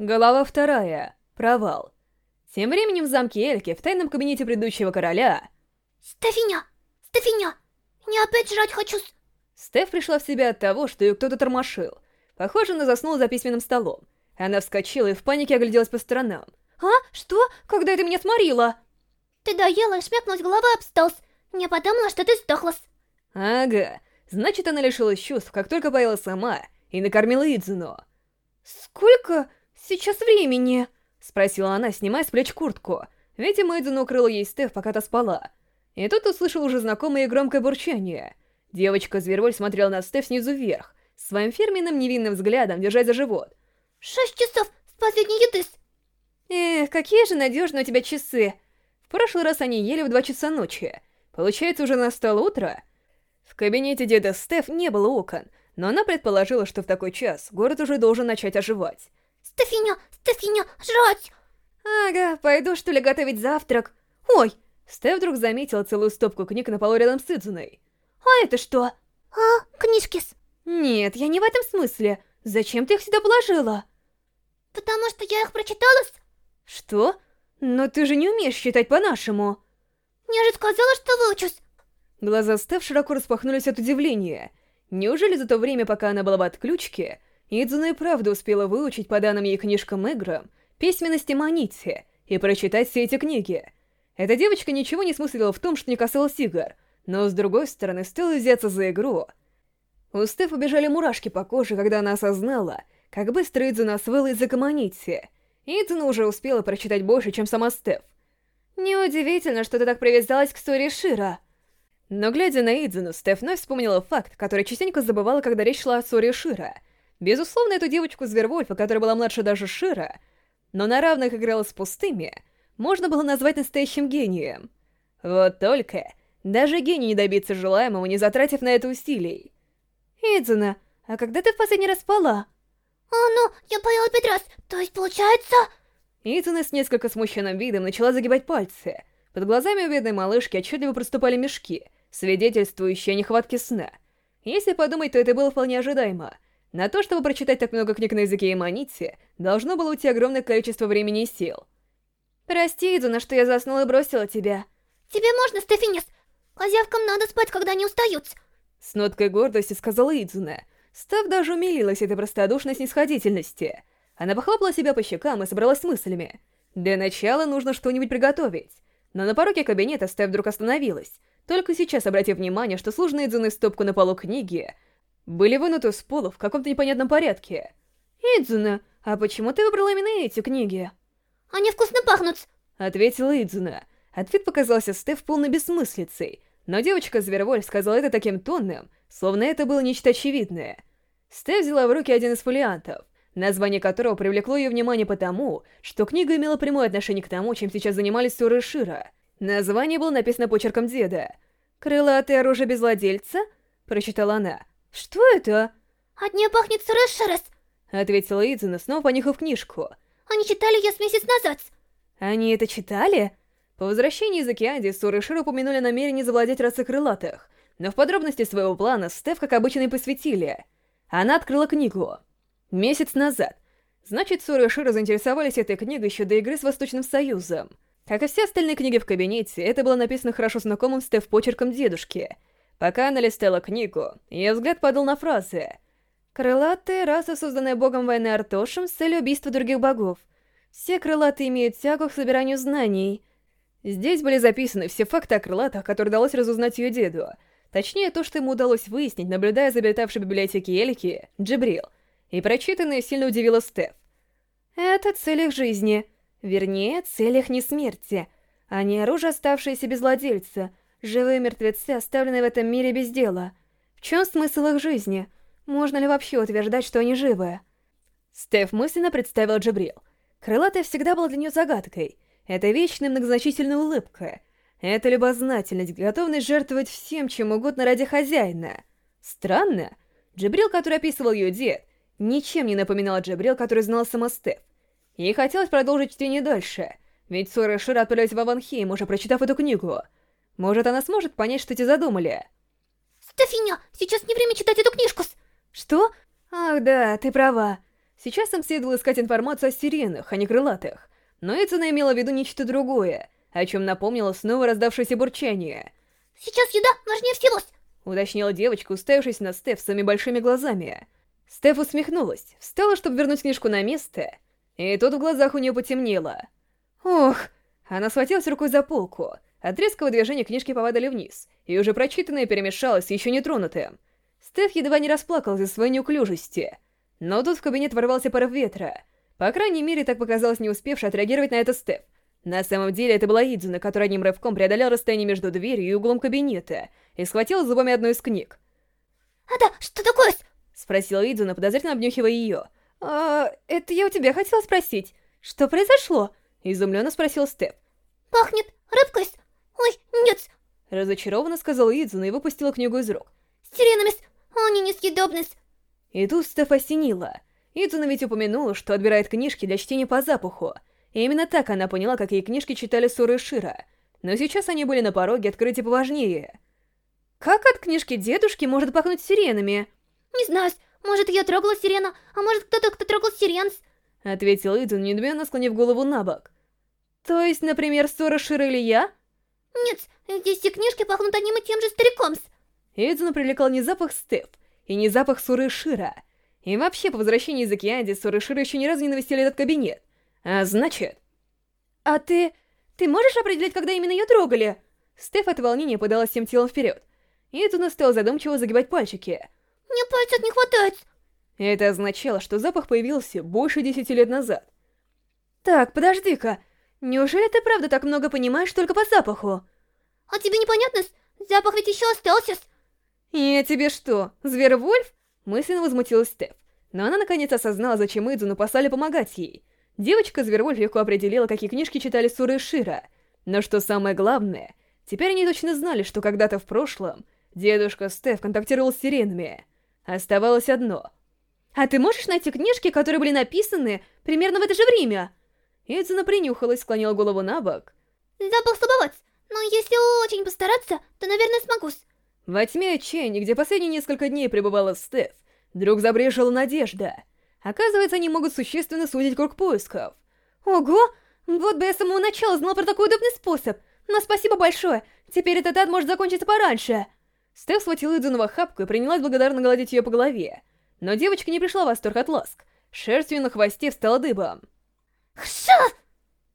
Голова вторая. Провал. Тем временем в замке Эльки, в тайном кабинете предыдущего короля... Стефиня! Стефиня! Я опять жрать хочу с... Стеф пришла в себя от того, что ее кто-то тормошил. Похоже, она заснула за письменным столом. Она вскочила и в панике огляделась по сторонам. «А? Что? Когда это меня сморила?» «Ты доела и шмякнулась головой об стол. Я подумала, что ты сдохлась». «Ага. Значит, она лишилась чувств, как только поела сама, и накормила Идзуну». «Сколько сейчас времени?» — спросила она, снимая с плеч куртку. Видимо, Идзуну укрыла ей Стеф, пока та спала. И тут услышал уже знакомое громкое бурчание. Девочка-зверволь смотрела на Стеф снизу вверх, своим фирменным невинным взглядом, держась за живот. «Шесть часов с последней еды!» «Эх, какие же надежные у тебя часы!» В прошлый раз они ели в два часа ночи. Получается, уже настало утро? В кабинете деда Стеф не было окон, но она предположила, что в такой час город уже должен начать оживать. «Стефиня! Стефиня! Жрать!» «Ага, пойду что ли готовить завтрак?» «Ой!» Стеф вдруг заметила целую стопку книг на полу рядом с Идзуной. «А это что?» «А, книжки-с». «Нет, я не в этом смысле. Зачем ты их сюда положила?» «Потому что я их прочитала -с. «Что? Но ты же не умеешь читать по-нашему!» «Я же сказала, что выучусь!» Глаза Стеф широко распахнулись от удивления. Неужели за то время, пока она была в отключке, Идзуна и правда успела выучить по данным ей книжкам играм письменности Манити и прочитать все эти книги? Эта девочка ничего не смыслила в том, что не касалось игр, но с другой стороны, стоило взяться за игру. У Стеф убежали мурашки по коже, когда она осознала, как быстро Идзуна освоила язык Манити. Идзуна уже успела прочитать больше, чем сама Стеф. Неудивительно, что ты так привязалась к Соре и Широ. Но глядя на Идзуну, Стеф вновь вспомнила факт, который частенько забывала, когда речь шла о Соре и Широ — Безусловно, эту девочку Звервольфа, которая была младше даже Широ, но на равных играла с пустыми, можно было назвать настоящим гением. Вот только, даже гений не добиться желаемого, не затратив на это усилий. «Идзуна, а когда ты в последний раз спала?» «А ну, я поела пять раз, то есть получается...» Идзуна с несколько смущенным видом начала загибать пальцы. Под глазами у бедной малышки отчетливо проступали мешки, свидетельствующие о нехватке сна. Если подумать, то это было вполне ожидаемо — на то, чтобы прочитать так много книг на языке Эманити, должно было уйти огромное количество времени и сил. «Прости, Идуна, что я заснула и бросила тебя». «Тебе можно, Стефинис? Козявкам надо спать, когда они устают». С ноткой гордости сказала Идзуна, став даже умилилась этой простодушной снисходительности. Она похлопала себя по щекам и собралась с мыслями. Для начала нужно что-нибудь приготовить. Но на пороге кабинета Стеф вдруг остановилась, только сейчас обратив внимание, что сложная Идзуны стопку на полу книги были вынуты с пола в каком-то непонятном порядке. «Идзуна, а почему ты выбрала именно эти книги?» «Они вкусно пахнут!» — ответила Идзуна. Ответ показался Стеф полной бессмыслицей, но девочка-звероволь сказала это таким тоном, словно это было нечто очевидное. Стеф взяла в руки один из фолиантов, название которого привлекло ее внимание потому, что книга имела прямое отношение к тому, чем сейчас занимались Сура и Шира. Название было написано почерком деда. «Крылатое оружие без владельца?» — прочитала она. «Что это?» «От нее пахнет Сурэшерес», — ответила Идзуна, снова понюхав книжку. «Они читали ее с месяц назад». «Они это читали?» По возвращении из Океандии Сурэшир упомянули намерение завладеть расой крылатых, но в подробности своего плана Стеф, как обычно, и посвятили. Она открыла книгу. Месяц назад. Значит, Сура и Шира заинтересовались этой книгой еще до игры с Восточным Союзом. Как и все остальные книги в кабинете, это было написано хорошо знакомым Стеф почерком дедушки — Пока она листала книгу, ее взгляд падал на фразы. «Крылатые — раса, созданная богом войны Артошем с целью убийства других богов. Все крылатые имеют тягу к собиранию знаний». Здесь были записаны все факты о крылатах, которые удалось разузнать ее деду. Точнее, то, что ему удалось выяснить, наблюдая за обитавшей в библиотеке Эльки, Джибрил. И прочитанное сильно удивило Стеф. «Это цель их жизни. Вернее, цель их не смерти. Они оружие, оставшееся без владельца» Живые мертвецы, оставленные в этом мире без дела. В чем смысл их жизни? Можно ли вообще утверждать, что они живы? Стеф мысленно представил Джабрил. Крылатая всегда была для нее загадкой. Это вечная многозначительная улыбка. Это любознательность, готовность жертвовать всем, чем угодно ради хозяина. Странно. Джабрил, который описывал ее дед, ничем не напоминал Джабрил, который знал сама Стеф. Ей хотелось продолжить чтение дальше, ведь Сора и Шира отправились в Аванхейм, уже прочитав эту книгу — может, она сможет понять, что те задумали? Стефиня, сейчас не время читать эту книжку. Что? Ах да, ты права. Сейчас им следовало искать информацию о сиренах, а не крылатых. Но Эцена имела в виду нечто другое, о чем напомнило снова раздавшееся бурчание. Сейчас еда важнее всего. Уточнила девочка, уставившись на Стеф своими большими глазами. Стеф усмехнулась, встала, чтобы вернуть книжку на место, и тут в глазах у нее потемнело. Ох! Она схватилась рукой за полку. От резкого движения книжки повадали вниз, и уже прочитанное перемешалось с еще нетронутым. Стеф едва не расплакалась из своей неуклюжести. Но тут в кабинет ворвался порыв ветра. По крайней мере, так показалось не успевшей отреагировать на это Стеф. На самом деле, это была Идзуна, которая одним рывком преодолел расстояние между дверью и углом кабинета и схватила зубами одну из книг. «А да, что такое?» — спросила Идзуна, подозрительно обнюхивая ее. «А, это я у тебя хотела спросить. Что произошло?» — изумленно спросил Степ. «Пахнет рыбкой. Ой, нет!» Разочарованно сказала Идзуна и выпустила книгу из рук. «Сиренами, они несъедобны!» И тут Стеф осенила. Идзуна ведь упомянула, что отбирает книжки для чтения по запаху. И именно так она поняла, какие книжки читали Суры и Шира. Но сейчас они были на пороге открытия поважнее. «Как от книжки дедушки может пахнуть сиренами?» «Не знаю, может, я трогала сирена, а может, кто-то, кто трогал сиренс?» Ответил Идзун, недоуменно склонив голову на бок. «То есть, например, Сора Шира или я?» «Нет, здесь все книжки пахнут одним и тем же стариком -с. Идзуна привлекал не запах Стеф, и не запах Суры Шира. И вообще, по возвращении из Океанди, Суры Шира еще ни разу не навестили этот кабинет. А значит... «А ты... ты можешь определить, когда именно ее трогали?» Стеф от волнения подалась всем телом вперед. Идзуна стал задумчиво загибать пальчики. «Мне пальцев не хватает!» Это означало, что запах появился больше десяти лет назад. «Так, подожди-ка, неужели ты правда так много понимаешь только по запаху?» «А тебе непонятно? Запах ведь еще остался!» «Я тебе что, зверь-вольф?» Мысленно возмутилась Стеф. Но она наконец осознала, зачем Идзуну послали помогать ей. Девочка Звервольф легко определила, какие книжки читали Суры и Шира. Но что самое главное, теперь они точно знали, что когда-то в прошлом дедушка Стеф контактировал с сиренами. Оставалось одно. «А ты можешь найти книжки, которые были написаны примерно в это же время?» Идзуна принюхалась, склонила голову на бок. «Запах слабоват, но если очень постараться, то, наверное, смогу Во тьме отчаяния, где последние несколько дней пребывала Стеф, вдруг забрежила надежда. Оказывается, они могут существенно сузить круг поисков. Ого! Вот бы я с самого начала знал про такой удобный способ. Но спасибо большое. Теперь этот ад может закончиться пораньше. Стеф схватила Идзуну в охапку и принялась благодарно гладить ее по голове. Но девочка не пришла в восторг от ласк. Шерсть на хвосте встала дыбом. «Ша!»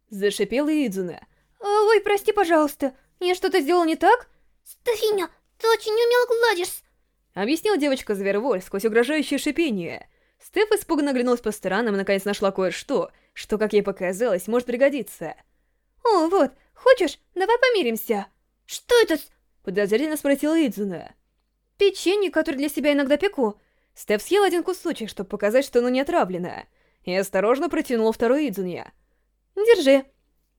Зашипела Идзуна. «Ой, прости, пожалуйста. Я что-то сделал не так?» «Стефиня, ты очень умело гладишь!» Объяснила девочка Зверволь сквозь угрожающее шипение. Стеф испуганно оглянулась по сторонам и наконец нашла кое-что, что, как ей показалось, может пригодиться. «О, вот, хочешь, давай помиримся?» «Что это?» — подозрительно спросила Идзуна. «Печенье, которое для себя иногда пеку». Стеф съел один кусочек, чтобы показать, что оно не отравлено, и осторожно протянула второй Идзуне. «Держи».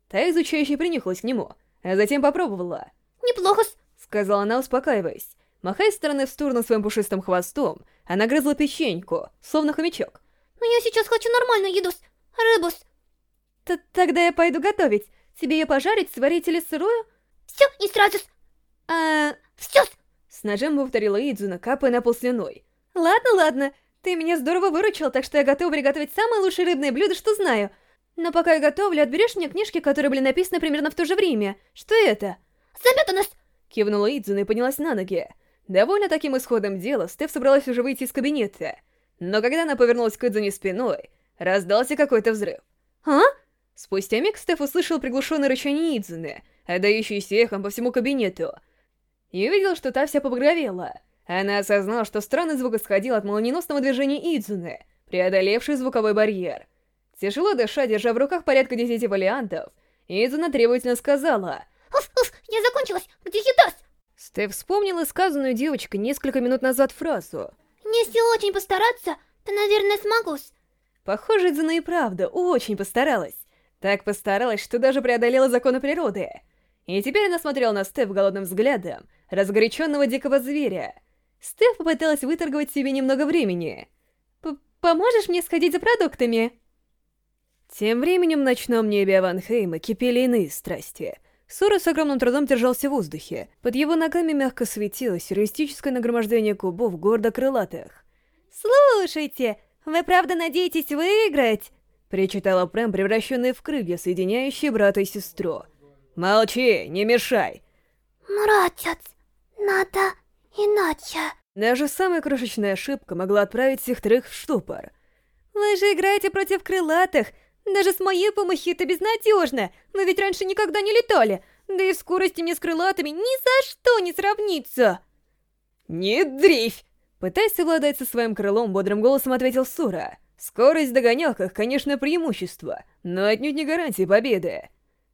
Та изучающая принюхалась к нему, а затем попробовала. «Неплохо-с», — сказала она, успокаиваясь. Махая с стороны в сторону своим пушистым хвостом, она грызла печеньку, словно хомячок. «Но я сейчас хочу нормальную еду, рыбус». Т «Тогда я пойду готовить. Тебе ее пожарить, сварить или сырую?» «Все, и сразу «А...» «Все С ножем повторила Идзуна, капая на пол слюной. «Ладно, ладно. Ты меня здорово выручил, так что я готова приготовить самое лучшее рыбное блюдо, что знаю. Но пока я готовлю, отберешь мне книжки, которые были написаны примерно в то же время. Что это?» «Заметанность!» Кивнула Идзуна и поднялась на ноги. Довольно таким исходом дела, Стеф собралась уже выйти из кабинета. Но когда она повернулась к Идзуне спиной, раздался какой-то взрыв. «А?» Спустя миг Стеф услышал приглушенное рычание Идзуны, отдающееся эхом по всему кабинету. И увидел, что та вся побагровела. Она осознала, что странный звук исходил от молниеносного движения Идзуны, преодолевший звуковой барьер. Тяжело дыша, держа в руках порядка десяти валиантов, Идзуна требовательно сказала «Уф, уф, я закончилась! Где еда?» Стеф вспомнила сказанную девочкой несколько минут назад фразу. «Если очень постараться, то, наверное, смогу Похоже, Дзуна и правда очень постаралась. Так постаралась, что даже преодолела законы природы. И теперь она смотрела на Стеф голодным взглядом разгоряченного дикого зверя. Стеф попыталась выторговать себе немного времени. П «Поможешь мне сходить за продуктами?» Тем временем в ночном небе Аванхейма кипели иные страсти — Сора с огромным трудом держался в воздухе. Под его ногами мягко светилось сюрреалистическое нагромождение кубов гордо крылатых. «Слушайте, Вы правда надеетесь выиграть? Причитала Прэм, превращенная в крылья, соединяющие брата и сестру. «Молчи, не мешай!» «Братец, надо иначе!» Даже самая крошечная ошибка могла отправить всех трех в штупор. «Вы же играете против крылатых! Даже с моей помощью это безнадежно! Мы ведь раньше никогда не летали! Да и скорости мне с крылатыми ни за что не сравнится!» «Не дрейфь!» Пытаясь совладать со своим крылом, бодрым голосом ответил Сура. «Скорость в догонялках, конечно, преимущество, но отнюдь не гарантия победы».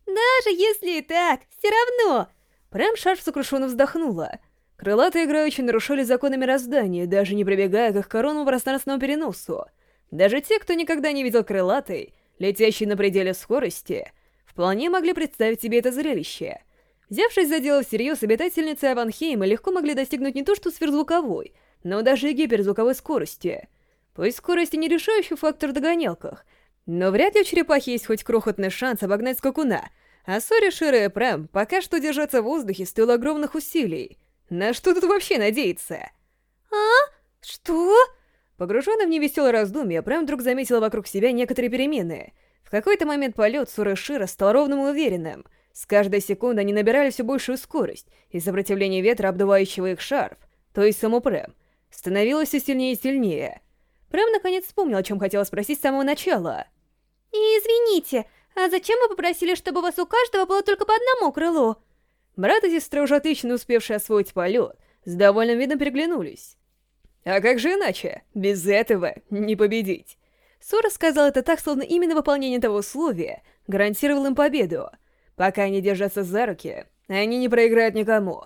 «Даже если и так, все равно!» Прям Шарф сокрушенно вздохнула. Крылатые играючи нарушали законы мироздания, даже не прибегая к их коронному пространственному переносу. Даже те, кто никогда не видел крылатой, летящей на пределе скорости, вполне могли представить себе это зрелище. Взявшись за дело всерьез, обитательницы Аванхейма легко могли достигнуть не то что сверхзвуковой, но даже и гиперзвуковой скорости. Пусть скорость и не решающий фактор в догонялках, но вряд ли у черепахи есть хоть крохотный шанс обогнать скакуна, а Сори, Шира и Прэм пока что держаться в воздухе стоило огромных усилий. На что тут вообще надеяться? А? Что? Погруженный в невеселое раздумье, Прэм вдруг заметила вокруг себя некоторые перемены. В какой-то момент полет Суры Шира стал ровным и уверенным. С каждой секундой они набирали все большую скорость, и сопротивление ветра, обдувающего их шарф, то есть саму Прэм, становилось все сильнее и сильнее. Прэм наконец вспомнил, о чем хотела спросить с самого начала. Извините, а зачем вы попросили, чтобы у вас у каждого было только по одному крылу? Брат и сестра, уже отлично успевшие освоить полет, с довольным видом переглянулись. А как же иначе? Без этого не победить. Сора сказал это так, словно именно выполнение того условия гарантировал им победу. Пока они держатся за руки, они не проиграют никому.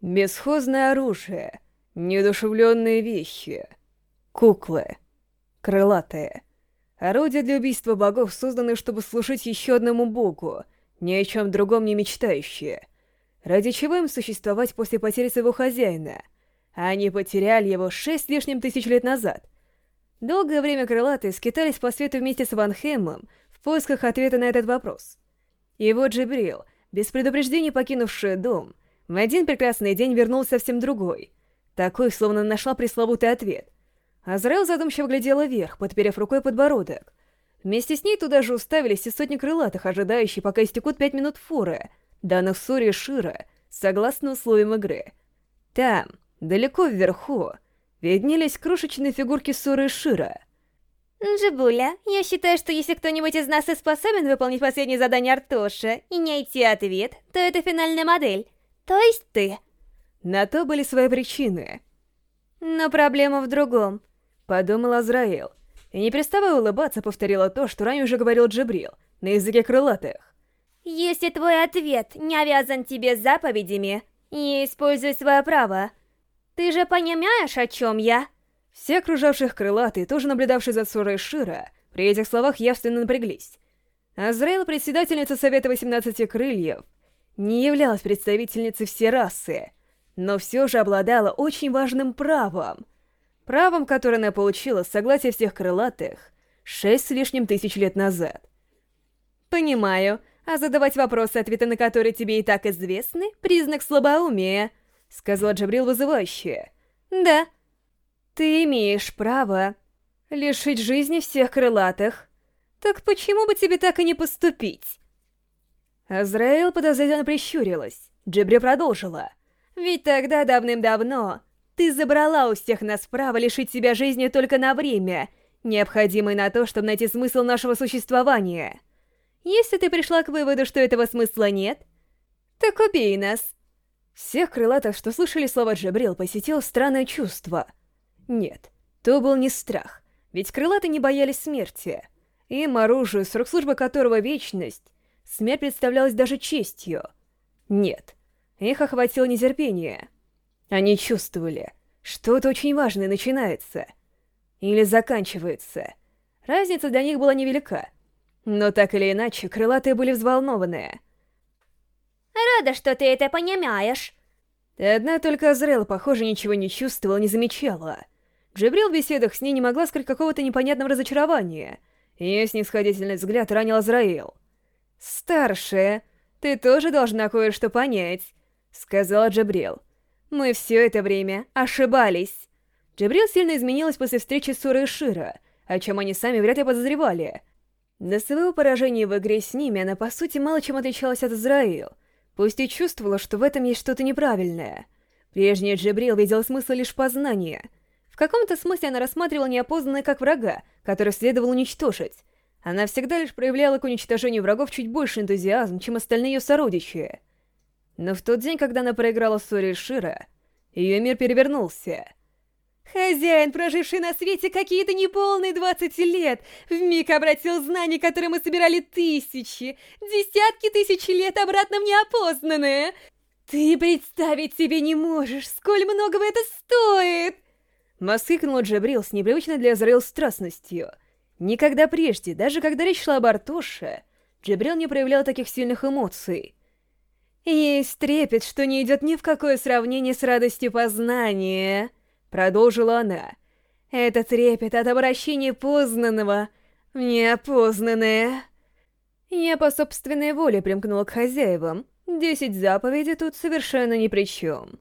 Бесхозное оружие, неодушевленные вещи, куклы, крылатые. Орудия для убийства богов созданы, чтобы служить еще одному богу, ни о чем другом не мечтающие. Ради чего им существовать после потери своего хозяина? Они потеряли его шесть лишним тысяч лет назад. Долгое время крылатые скитались по свету вместе с Ван Хэммом в поисках ответа на этот вопрос. И вот Джибрил, без предупреждения покинувший дом, в один прекрасный день вернулся совсем другой. Такой, словно нашла пресловутый ответ. Азраэл задумчиво глядела вверх, подперев рукой подбородок. Вместе с ней туда же уставились и сотни крылатых, ожидающие, пока истекут пять минут фуры, данных Сури Шира, согласно условиям игры. Там, далеко вверху, виднелись крошечные фигурки Суры и Шира. Джибуля, я считаю, что если кто-нибудь из нас и способен выполнить последнее задание Артоша и найти ответ, то это финальная модель, то есть ты. На то были свои причины. Но проблема в другом. Подумал Азраил и не переставая улыбаться, повторила то, что ранее уже говорил Джибрил, на языке крылатых. «Если твой ответ не обязан тебе заповедями, и используй свое право, ты же понимаешь, о чем я?» Все окружавших крылатые, тоже наблюдавшие за ссорой Шира, при этих словах явственно напряглись. Азраил, председательница Совета 18 Крыльев, не являлась представительницей всей расы, но все же обладала очень важным правом — правом, которое она получила с согласия всех крылатых шесть с лишним тысяч лет назад. «Понимаю, а задавать вопросы, ответы на которые тебе и так известны, признак слабоумия», — сказал Джабрил вызывающе. «Да, ты имеешь право лишить жизни всех крылатых. Так почему бы тебе так и не поступить?» Азраил подозрительно прищурилась. Джабри продолжила. «Ведь тогда давным-давно ты забрала у всех нас право лишить себя жизни только на время, необходимое на то, чтобы найти смысл нашего существования. Если ты пришла к выводу, что этого смысла нет, так убей нас. Всех крылатых, что слышали слова Джабрил, посетил странное чувство. Нет, то был не страх, ведь крылатые не боялись смерти. Им оружие, срок службы которого вечность, смерть представлялась даже честью. Нет, их охватило нетерпение — они чувствовали, что-то очень важное начинается. Или заканчивается. Разница для них была невелика. Но так или иначе, крылатые были взволнованы. «Рада, что ты это понимаешь». Одна только Азрел, похоже, ничего не чувствовала, не замечала. Джибрил в беседах с ней не могла скрыть какого-то непонятного разочарования. Ее снисходительный взгляд ранил Азраил. «Старшая, ты тоже должна кое-что понять», — сказала Джабрил. Мы все это время ошибались. Джабрил сильно изменилась после встречи с Сурой и Шира, о чем они сами вряд ли подозревали. До своего поражения в игре с ними она по сути мало чем отличалась от Израил, пусть и чувствовала, что в этом есть что-то неправильное. Прежняя Джабрил видела смысл лишь познания. В каком-то смысле она рассматривала неопознанное как врага, который следовало уничтожить. Она всегда лишь проявляла к уничтожению врагов чуть больше энтузиазм, чем остальные ее сородичи. Но в тот день, когда она проиграла Сори Шира, ее мир перевернулся — Хозяин, проживший на свете какие-то неполные 20 лет, вмиг обратил знания, которые мы собирали тысячи, десятки тысяч лет обратно в неопознанное. Ты представить себе не можешь, сколь многого это стоит!» Воскликнул Джабрил с непривычной для Азраил страстностью. Никогда прежде, даже когда речь шла об Артоше, Джабрил не проявлял таких сильных эмоций. Есть трепет, что не идет ни в какое сравнение с радостью познания. Продолжила она. «Это трепет от обращения познанного в неопознанное». Я по собственной воле примкнула к хозяевам. Десять заповедей тут совершенно ни при чем.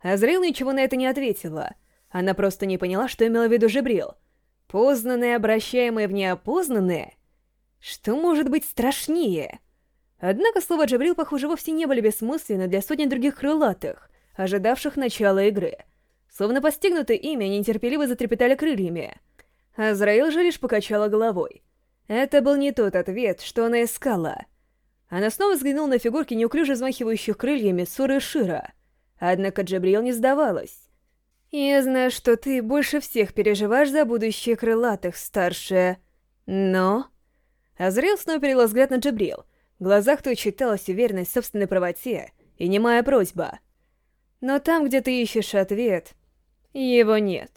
Азрил ничего на это не ответила. Она просто не поняла, что имела в виду Жебрил. Познанное, обращаемое в неопознанное? Что может быть страшнее? Однако слова Джабрил, похоже, вовсе не были бессмысленны для сотни других крылатых, ожидавших начала игры — Словно постигнутые ими, они нетерпеливо затрепетали крыльями. Азраил же лишь покачала головой. Это был не тот ответ, что она искала. Она снова взглянула на фигурки неуклюже взмахивающих крыльями Суры и Шира. Однако Джабриэл не сдавалась. «Я знаю, что ты больше всех переживаешь за будущее крылатых, старшая. Но...» Азраил снова перевела взгляд на Джабриэл. В глазах той читалась уверенность в собственной правоте и немая просьба. «Но там, где ты ищешь ответ, его нет.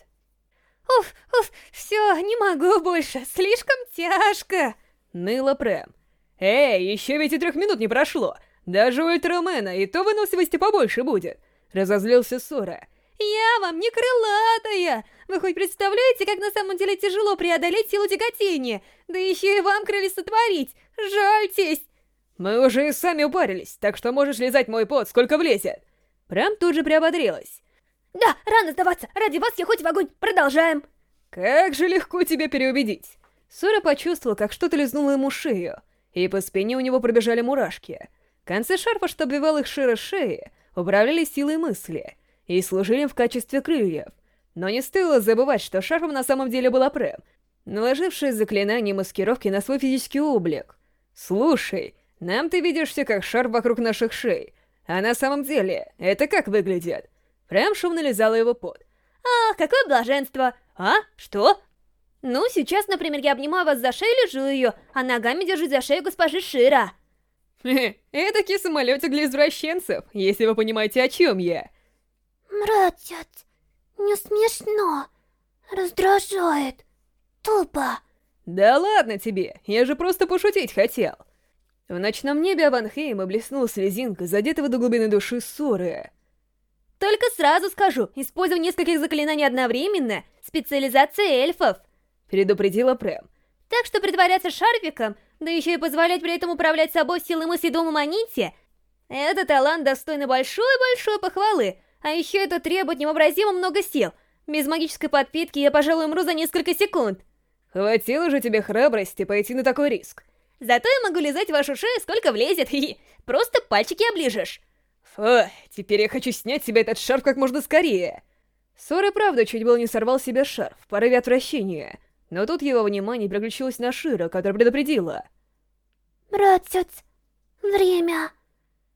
«Уф, уф, все, не могу больше, слишком тяжко!» Ныла Прэм. «Эй, еще ведь и трех минут не прошло! Даже у Ультрамена и то выносливости побольше будет!» Разозлился Сора. «Я вам не крылатая! Вы хоть представляете, как на самом деле тяжело преодолеть силу тяготения? Да еще и вам крылья сотворить! Жальтесь!» «Мы уже и сами упарились, так что можешь лизать мой пот, сколько влезет!» Прям тут же приободрилась. Да, рано сдаваться. Ради вас я хоть в огонь. Продолжаем. Как же легко тебя переубедить. Сора почувствовал, как что-то лизнуло ему шею, и по спине у него пробежали мурашки. Концы шарфа, что обвивал их широ шеи, управляли силой мысли и служили им в качестве крыльев. Но не стоило забывать, что шарфом на самом деле была Прэм, наложившая заклинание маскировки на свой физический облик. «Слушай, нам ты видишься как шарф вокруг наших шей, а на самом деле это как выглядит?» Прям шумно лизала его пот. «Ах, какое блаженство! А? Что?» «Ну, сейчас, например, я обнимаю вас за шею и лежу ее, а ногами держу за шею госпожи Шира». Эдакий самолетик для извращенцев, если вы понимаете, о чем я. Братец, не смешно. Раздражает. Тупо. Да ладно тебе, я же просто пошутить хотел. В ночном небе Аванхейма блеснула слезинка, задетого до глубины души ссоры. Только сразу скажу, используя нескольких заклинаний одновременно — специализация эльфов!» — предупредила Прэм. «Так что притворяться шарфиком, да еще и позволять при этом управлять собой силой мысли дома Манити — это талант достойный большой-большой похвалы, а еще это требует невообразимо много сил. Без магической подпитки я, пожалуй, умру за несколько секунд». «Хватило же тебе храбрости пойти на такой риск». «Зато я могу лизать вашу шею сколько влезет, и просто пальчики оближешь». Фу, теперь я хочу снять себе этот шарф как можно скорее. Сора правда чуть было не сорвал себе шарф в порыве отвращения, но тут его внимание переключилось на Шира, которая предупредила. «Братец, время...»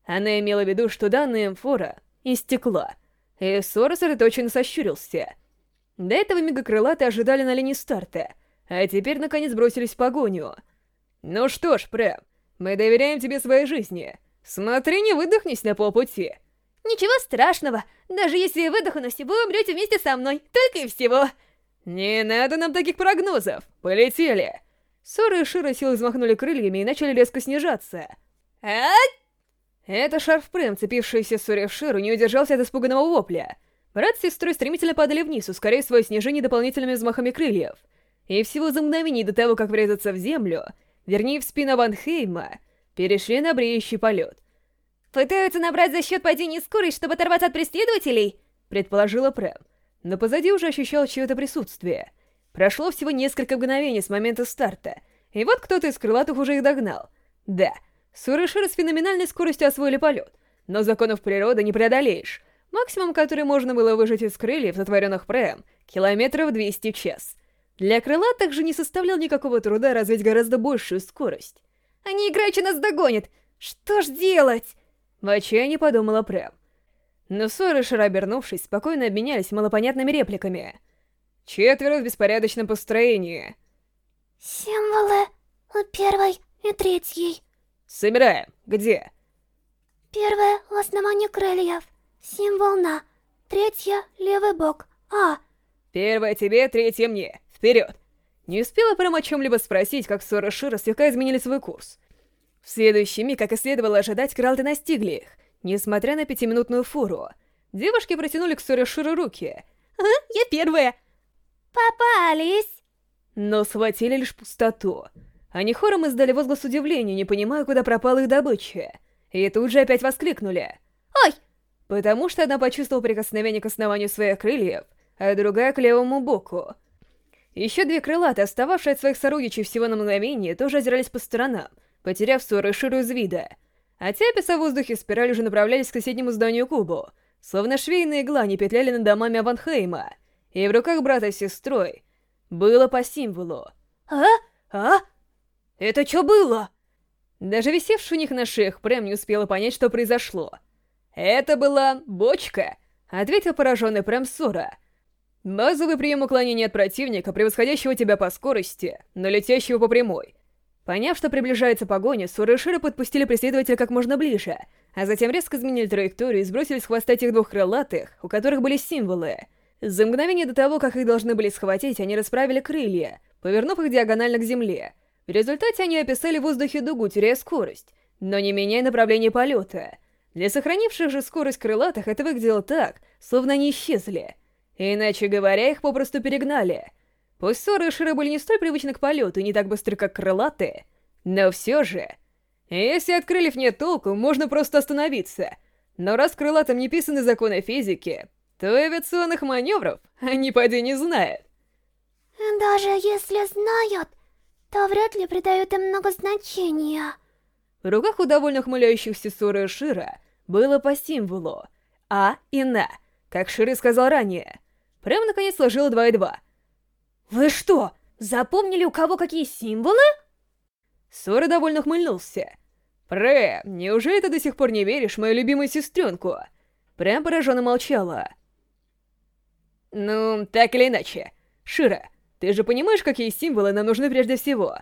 Она имела в виду, что данная эмфора истекла, и Сора сосредоточенно сощурился. До этого мегакрылаты ожидали на линии старта, а теперь наконец бросились в погоню. «Ну что ж, Прэм, мы доверяем тебе своей жизни». Смотри, не выдохнись на полпути. Ничего страшного. Даже если я выдохнусь, вы умрете вместе со мной. Только и всего. Не надо нам таких прогнозов. Полетели. Сора и Широ силой взмахнули крыльями и начали резко снижаться. А? Это шарф Прэм, цепившийся Соре в Ширу, не удержался от испуганного вопля. Брат с сестрой стремительно падали вниз, ускоряя свое снижение дополнительными взмахами крыльев. И всего за мгновение до того, как врезаться в землю, вернее в спину Ван Хейма, перешли на бреющий полет. «Пытаются набрать за счет падения скорости, чтобы оторваться от преследователей?» — предположила Прэм. но позади уже ощущал чье-то присутствие. Прошло всего несколько мгновений с момента старта, и вот кто-то из крылатых уже их догнал. Да, Сурыширы с феноменальной скоростью освоили полет, но законов природы не преодолеешь. Максимум, который можно было выжать из крыльев, сотворенных Прэм, километров 200 в час. Для крылатых же не составлял никакого труда развить гораздо большую скорость. «Они играючи нас догонят! Что ж делать?» В отчаянии подумала Прэм. Но Сора и обернувшись, спокойно обменялись малопонятными репликами. Четверо в беспорядочном построении. Символы у первой и третьей. Собираем. Где? Первая у основания крыльев. Символ на. Третья — левый бок. А. Первая тебе, третья мне. Вперед! Не успела прямо о чем-либо спросить, как Сора Шира слегка изменили свой курс. В следующий миг, как и следовало ожидать, кралты настигли их, несмотря на пятиминутную фуру. Девушки протянули к Соре Ширу руки. «А, я первая!» «Попались!» Но схватили лишь пустоту. Они хором издали возглас удивления, не понимая, куда пропала их добыча. И тут же опять воскликнули. «Ой!» Потому что одна почувствовала прикосновение к основанию своих крыльев, а другая к левому боку. Еще две крылаты, остававшие от своих сородичей всего на мгновение, тоже озирались по сторонам, потеряв ссору и ширу из вида. А те, описав в воздухе спираль, уже направлялись к соседнему зданию Кубу. Словно швейная игла не петляли над домами Аванхейма. И в руках брата с сестрой было по символу. «А? А? Это что было?» Даже висевший у них на шеях Прэм не успела понять, что произошло. «Это была бочка», — ответил пораженный Прэм Сора. «Базовый прием уклонения от противника, превосходящего тебя по скорости, но летящего по прямой. Поняв, что приближается погоня, Сура и Шира подпустили преследователя как можно ближе, а затем резко изменили траекторию и сбросили с хвоста этих двух крылатых, у которых были символы. За мгновение до того, как их должны были схватить, они расправили крылья, повернув их диагонально к земле. В результате они описали в воздухе дугу, теряя скорость, но не меняя направление полета. Для сохранивших же скорость крылатых это выглядело так, словно они исчезли. Иначе говоря, их попросту перегнали — Пусть Сора и Шира были не столь привычны к полету и не так быстры, как крылатые, но все же... Если от крыльев нет толку, можно просто остановиться. Но раз крылатым не писаны законы физики, то авиационных маневров они поди не знают. Даже если знают, то вряд ли придают им много значения. В руках у довольно ухмыляющихся Сора и Шира было по символу А и На, как Ширы сказал ранее. Прям наконец сложила два и два — «Вы что, запомнили, у кого какие символы?» Сора довольно хмыльнулся. «Прэм, неужели ты до сих пор не веришь мою любимую сестренку?» Прям пораженно молчала. «Ну, так или иначе. Шира, ты же понимаешь, какие символы нам нужны прежде всего?»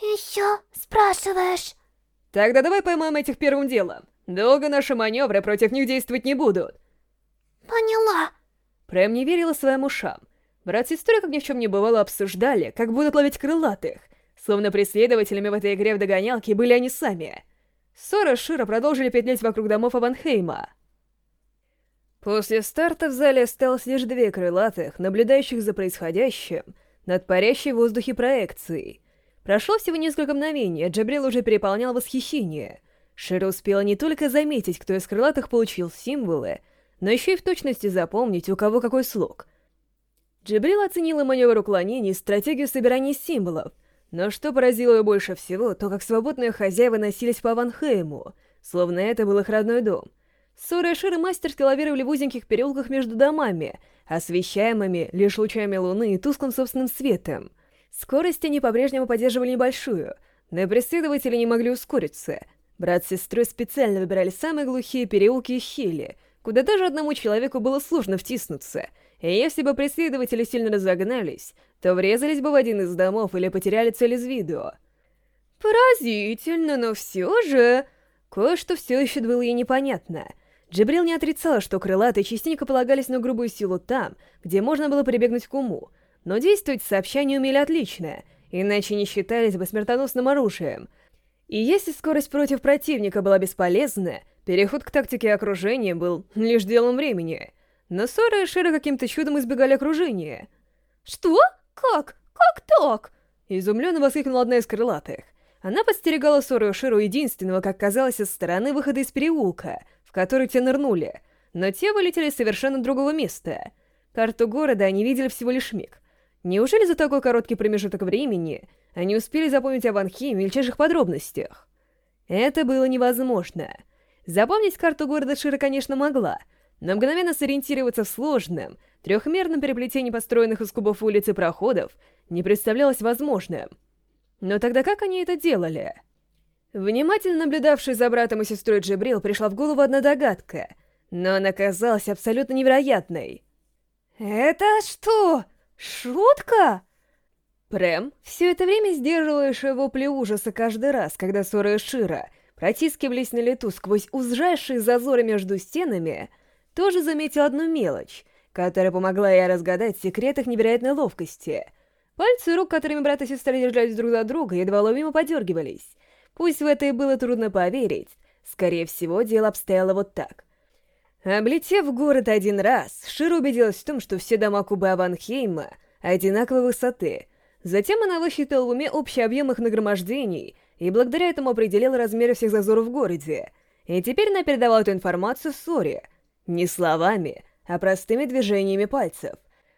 «Еще спрашиваешь?» «Тогда давай поймаем этих первым делом. Долго наши маневры против них действовать не будут». «Поняла». Прэм не верила своим ушам. Брат с сестрой, как ни в чем не бывало, обсуждали, как будут ловить крылатых, словно преследователями в этой игре в догонялке были они сами. Сора и Шира продолжили петлять вокруг домов Аванхейма. После старта в зале осталось лишь две крылатых, наблюдающих за происходящим над парящей в воздухе проекцией. Прошло всего несколько мгновений, а Джабрил уже переполнял восхищение. Шира успела не только заметить, кто из крылатых получил символы, но еще и в точности запомнить, у кого какой слог — Джибрил оценила маневр уклонений и стратегию собирания символов, но что поразило ее больше всего, то как свободные хозяева носились по Ванхейму, словно это был их родной дом. Сора и Шира мастерски лавировали в узеньких переулках между домами, освещаемыми лишь лучами луны и тусклым собственным светом. Скорость они по-прежнему поддерживали небольшую, но и преследователи не могли ускориться. Брат с сестрой специально выбирали самые глухие переулки и щели, куда даже одному человеку было сложно втиснуться — и если бы преследователи сильно разогнались, то врезались бы в один из домов или потеряли цель из виду. Поразительно, но все же... Кое-что все еще было ей непонятно. Джибрил не отрицал, что крылатые частенько полагались на грубую силу там, где можно было прибегнуть к уму, но действовать сообща не умели отлично, иначе не считались бы смертоносным оружием. И если скорость против противника была бесполезна, переход к тактике окружения был лишь делом времени — но Сора и Шира каким-то чудом избегали окружения. «Что? Как? Как так?» Изумленно воскликнула одна из крылатых. Она подстерегала Сору и Ширу единственного, как казалось, со стороны выхода из переулка, в который те нырнули, но те вылетели совершенно другого места. Карту города они видели всего лишь миг. Неужели за такой короткий промежуток времени они успели запомнить об Анхе в мельчайших подробностях? Это было невозможно. Запомнить карту города Шира, конечно, могла, но мгновенно сориентироваться в сложном, трехмерном переплетении построенных из кубов улиц и проходов не представлялось возможным. Но тогда как они это делали? Внимательно наблюдавший за братом и сестрой Джибрил пришла в голову одна догадка, но она казалась абсолютно невероятной. «Это что, шутка?» Прэм все это время сдерживающая вопли ужаса каждый раз, когда Сора и Шира протискивались на лету сквозь узжайшие зазоры между стенами, тоже заметил одну мелочь, которая помогла ей разгадать секрет их невероятной ловкости. Пальцы рук, которыми брат и сестра держались друг за друга, едва ловимо подергивались. Пусть в это и было трудно поверить, скорее всего, дело обстояло вот так. Облетев город один раз, Шира убедилась в том, что все дома Кубы Аванхейма одинаковой высоты. Затем она высчитала в уме общий объем их нагромождений и благодаря этому определила размеры всех зазоров в городе. И теперь она передавала эту информацию Соре. Не словами, а простыми движениями пальцев.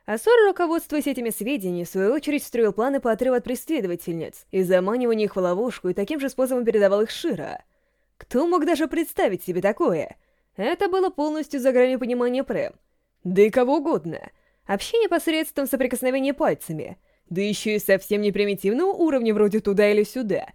А Сора, руководствуясь этими сведениями, в свою очередь строил планы по отрыву от преследовательниц и заманивания их в ловушку, и таким же способом передавал их Шира. Кто мог даже представить себе такое? Это было полностью за гранью понимания Прэм. Да и кого угодно. Общение посредством соприкосновения пальцами. Да еще и совсем не примитивного уровня вроде туда или сюда.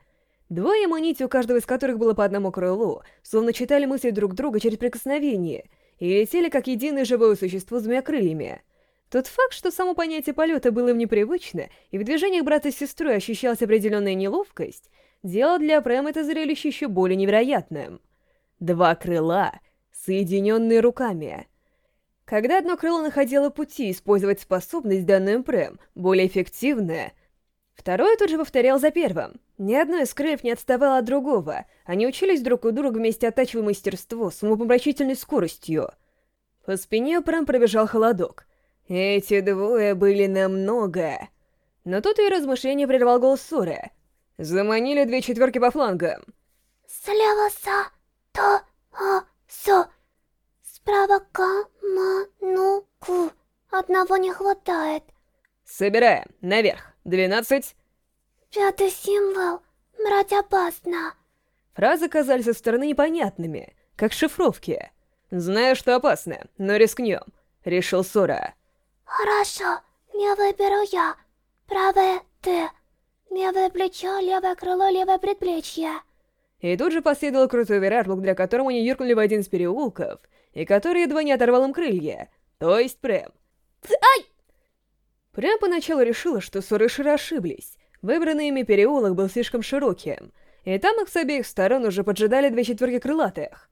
Двое манити, у каждого из которых было по одному крылу, словно читали мысли друг друга через прикосновение и летели как единое живое существо с двумя крыльями. Тот факт, что само понятие полета было им непривычно, и в движениях брата с сестрой ощущалась определенная неловкость, делал для Прэм это зрелище еще более невероятным. Два крыла, соединенные руками. Когда одно крыло находило пути использовать способность, данную Прэм, более эффективная, второе тут же повторял за первым. Ни одно из крыльев не отставало от другого, они учились друг у друга вместе оттачивая мастерство с умопомрачительной скоростью. По спине Прэм пробежал холодок. Эти двое были намного... Но тут и размышление прервал голос Суры. Заманили две четверки по флангам. Слева са, то, а, со. Справа ка, ма, ну, ку. Одного не хватает. Собираем. Наверх. Двенадцать. Пятый символ. Брать опасно. Фразы казались со стороны непонятными, как шифровки. Знаю, что опасно, но рискнем. Решил Сора. Хорошо. Левое беру я. Правое ты. Левое плечо, левое крыло, левое предплечье. И тут же последовал крутой вираж, благодаря которому они юркнули в один из переулков, и который едва не оторвал им крылья, то есть Прэм. Ай! Прэм поначалу решила, что Сурыширы ошиблись. Выбранный ими переулок был слишком широким, и там их с обеих сторон уже поджидали две четверки крылатых.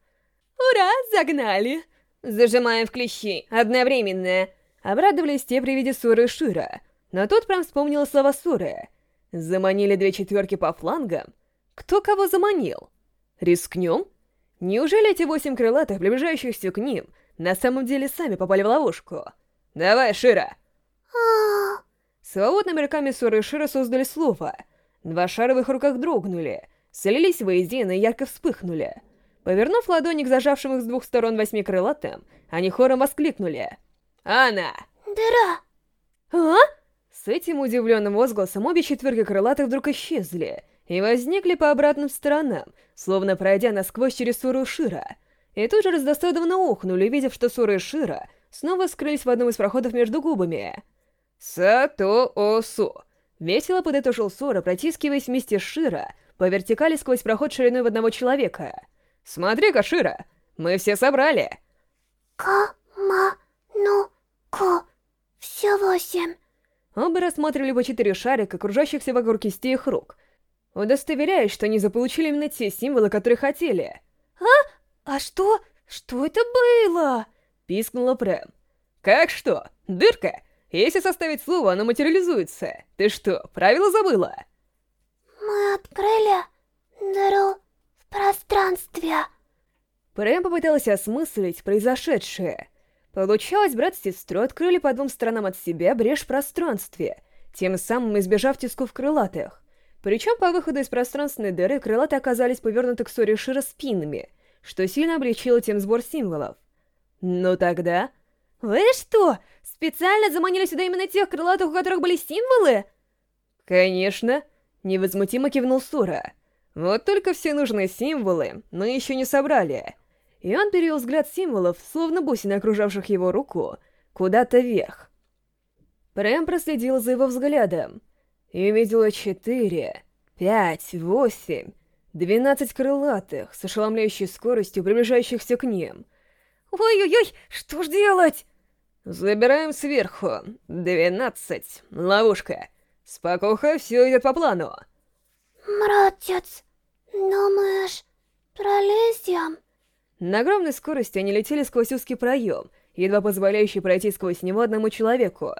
«Ура, загнали!» «Зажимаем в клещи, одновременно!» Обрадовались те при виде Суры Шира, но тут прям вспомнила слова Суры. Заманили две четверки по флангам? Кто кого заманил? Рискнем? Неужели эти восемь крылатых, приближающихся к ним, на самом деле сами попали в ловушку? Давай, Шира! А, Свободными руками Сора и Шира создали слово. Два шара в их руках дрогнули, слились воедино и ярко вспыхнули. Повернув ладони к зажавшим их с двух сторон восьми крылатым, они хором воскликнули. «Анна!» дыра. «А?» С этим удивленным возгласом обе четверки крылатых вдруг исчезли и возникли по обратным сторонам, словно пройдя насквозь через Суру Шира. И тут же раздосадованно ухнули, видев, что Сура и Шира снова скрылись в одном из проходов между губами. «Сато-осу!» Весело подытожил Сора, протискиваясь вместе с Шира по вертикали сквозь проход шириной в одного человека. «Смотри-ка, Шира, мы все собрали!» Ка, ма, ну, ко. Все восемь. Оба рассматривали по четыре шарика, кружащихся вокруг кисти их рук, удостоверяясь, что они заполучили именно те символы, которые хотели. А что? Что это было? Пискнула Прэм. «Как что? Дырка? Если составить слово, оно материализуется. Ты что, правила забыла?» Мы открыли дыру в пространстве. Прэм попыталась осмыслить произошедшее. Получалось, брат с сестрой открыли по двум сторонам от себя брешь в пространстве, тем самым избежав тисков крылатых. Причем по выходу из пространственной дыры крылатые оказались повернуты к Соре Шира спинами, что сильно облегчило тем сбор символов. Но тогда... Вы что, специально заманили сюда именно тех крылатых, у которых были символы? Конечно, невозмутимо кивнул Сура. Вот только все нужные символы мы еще не собрали. И он перевел взгляд символов, словно бусины, окружавших его руку, куда-то вверх. Прэм проследила за его взглядом и увидела четыре, пять, восемь, двенадцать крылатых с ошеломляющей скоростью, приближающихся к ним. Ой-ой-ой, что ж делать? Забираем сверху. Двенадцать. Ловушка. Спокуха, все идет по плану. Братец, думаешь, пролезем? На огромной скорости они летели сквозь узкий проем, едва позволяющий пройти сквозь него одному человеку.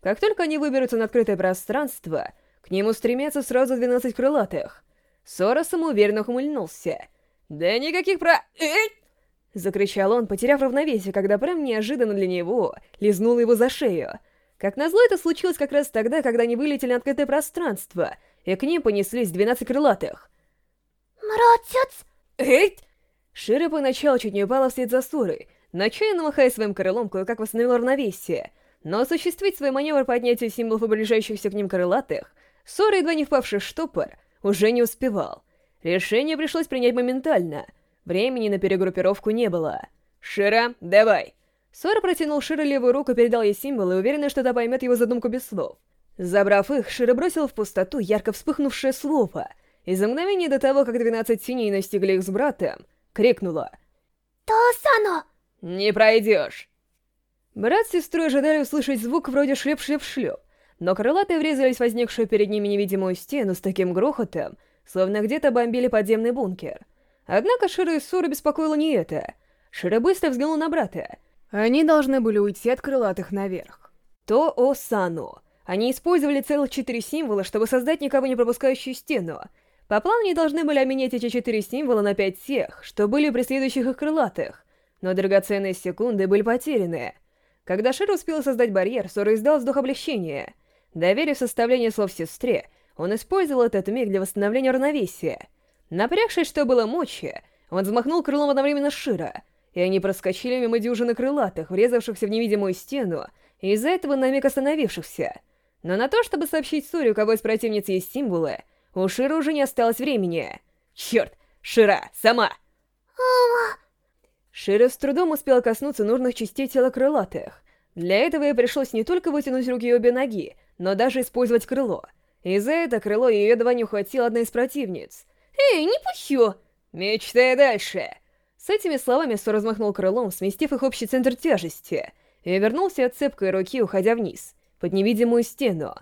Как только они выберутся на открытое пространство, к нему стремятся сразу 12 крылатых. Сора самоуверенно ухмыльнулся. «Да никаких про... Эй!» Закричал он, потеряв равновесие, когда Прэм неожиданно для него лизнула его за шею. Как назло, это случилось как раз тогда, когда они вылетели на открытое пространство, и к ним понеслись 12 крылатых. Братец, «Эй!» Шира поначалу чуть не упала вслед за Сурой, но отчаянно махая своим крылом, кое-как восстановила равновесие. Но осуществить свой маневр поднятия символов приближающихся к ним крылатых, Сора, едва не впавший в штопор, уже не успевал. Решение пришлось принять моментально. Времени на перегруппировку не было. «Шира, давай!» Сора протянул Шире левую руку, передал ей символы, уверенный, что та поймет его задумку без слов. Забрав их, Шира бросил в пустоту ярко вспыхнувшее слово, и за мгновение до того, как двенадцать синей настигли их с братом, крикнула Тоосано! «Не пройдешь!» Брат с сестрой ожидали услышать звук вроде шлеп-шлеп-шлеп, но крылатые врезались в возникшую перед ними невидимую стену с таким грохотом, словно где-то бомбили подземный бункер. Однако Шира и Сура беспокоило не это. Шира быстро взглянул на брата. Они должны были уйти от крылатых наверх. То-О-Сано. Они использовали целых четыре символа, чтобы создать никого не пропускающую стену. По плану они должны были обменять эти четыре символа на пять тех, что были при следующих их крылатых. Но драгоценные секунды были потеряны. Когда Шир успел создать барьер, Сора издал вздох облегчения. Доверив составление слов сестре, он использовал этот миг для восстановления равновесия. Напрягшись, что было мочи, он взмахнул крылом одновременно Шира, и они проскочили мимо дюжины крылатых, врезавшихся в невидимую стену, и из-за этого на миг остановившихся. Но на то, чтобы сообщить у кого из противниц есть символы, у Шира уже не осталось времени. Черт, Шира, сама! Шира с трудом успел коснуться нужных частей тела крылатых. Для этого ей пришлось не только вытянуть руки и обе ноги, но даже использовать крыло. И за это крыло ее едва не ухватила одна из противниц. «Эй, не пущу!» «Мечтай дальше!» С этими словами Сор размахнул крылом, сместив их общий центр тяжести, и вернулся от цепкой руки, уходя вниз, под невидимую стену.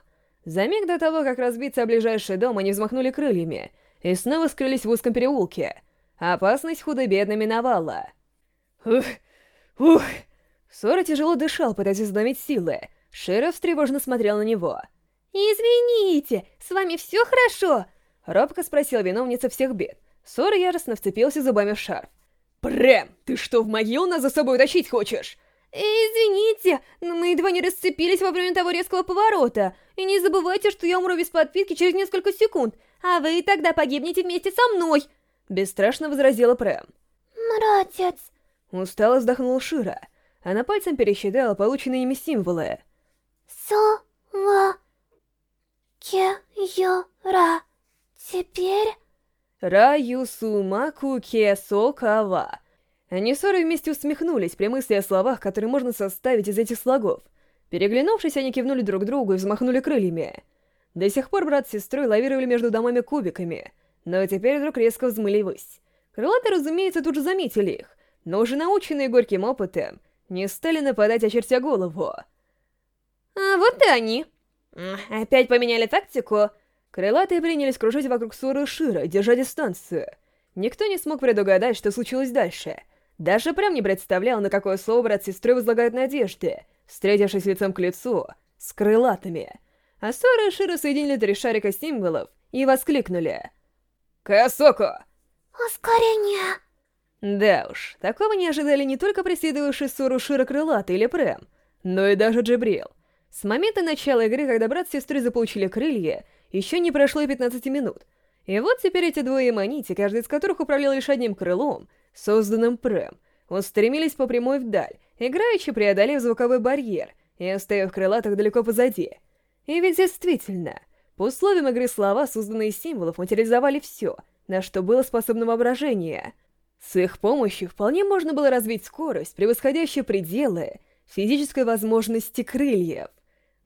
За миг до того, как разбиться о ближайший дом, они взмахнули крыльями и снова скрылись в узком переулке. Опасность худо-бедно миновала. Ух, ух. Сора тяжело дышал, пытаясь установить силы. Шира встревоженно смотрел на него. Извините, с вами все хорошо? Робко спросила виновница всех бед. Сора яростно вцепился зубами в шарф. «Прэм, ты что, в могилу нас за собой утащить хочешь?» Извините, но мы едва не расцепились во время того резкого поворота. И не забывайте, что я умру без подпитки через несколько секунд, а вы тогда погибнете вместе со мной. Бесстрашно возразила Прэм. Братец, Устало вздохнула Шира. Она пальцем пересчитала полученные ими символы. Со, Ва, Ке, Ё, Ра. Теперь... Раю Сумаку Кесо Кава. Они с Сорой вместе усмехнулись при мысли о словах, которые можно составить из этих слогов. Переглянувшись, они кивнули друг другу и взмахнули крыльями. До сих пор брат с сестрой лавировали между домами кубиками, но теперь вдруг резко взмыли ввысь. Крылатые, разумеется, тут же заметили их, но уже наученные горьким опытом, не стали нападать, очертя голову. А вот и они. Опять поменяли тактику? Крылатые принялись кружить вокруг Суры и Шира, держа дистанцию. Никто не смог предугадать, что случилось дальше. Даже прям не представлял, на какое слово брат с сестрой возлагают надежды, встретившись лицом к лицу с крылатыми. А Сора и Шира соединили три шарика символов и воскликнули. «Косоко!» Ускорение. Да уж, такого не ожидали не только преследовавший Сору Шира Крылатый или Прэм, но и даже Джибрил. С момента начала игры, когда брат с сестрой заполучили крылья, еще не прошло и 15 минут. И вот теперь эти двое манити, каждый из которых управлял лишь одним крылом, созданным Прэм, устремились по прямой вдаль, играючи преодолев звуковой барьер и оставив крылатых далеко позади. И ведь действительно, по условиям игры слова, созданные из символов, материализовали все, на что было способно воображение. С их помощью вполне можно было развить скорость, превосходящую пределы физической возможности крыльев.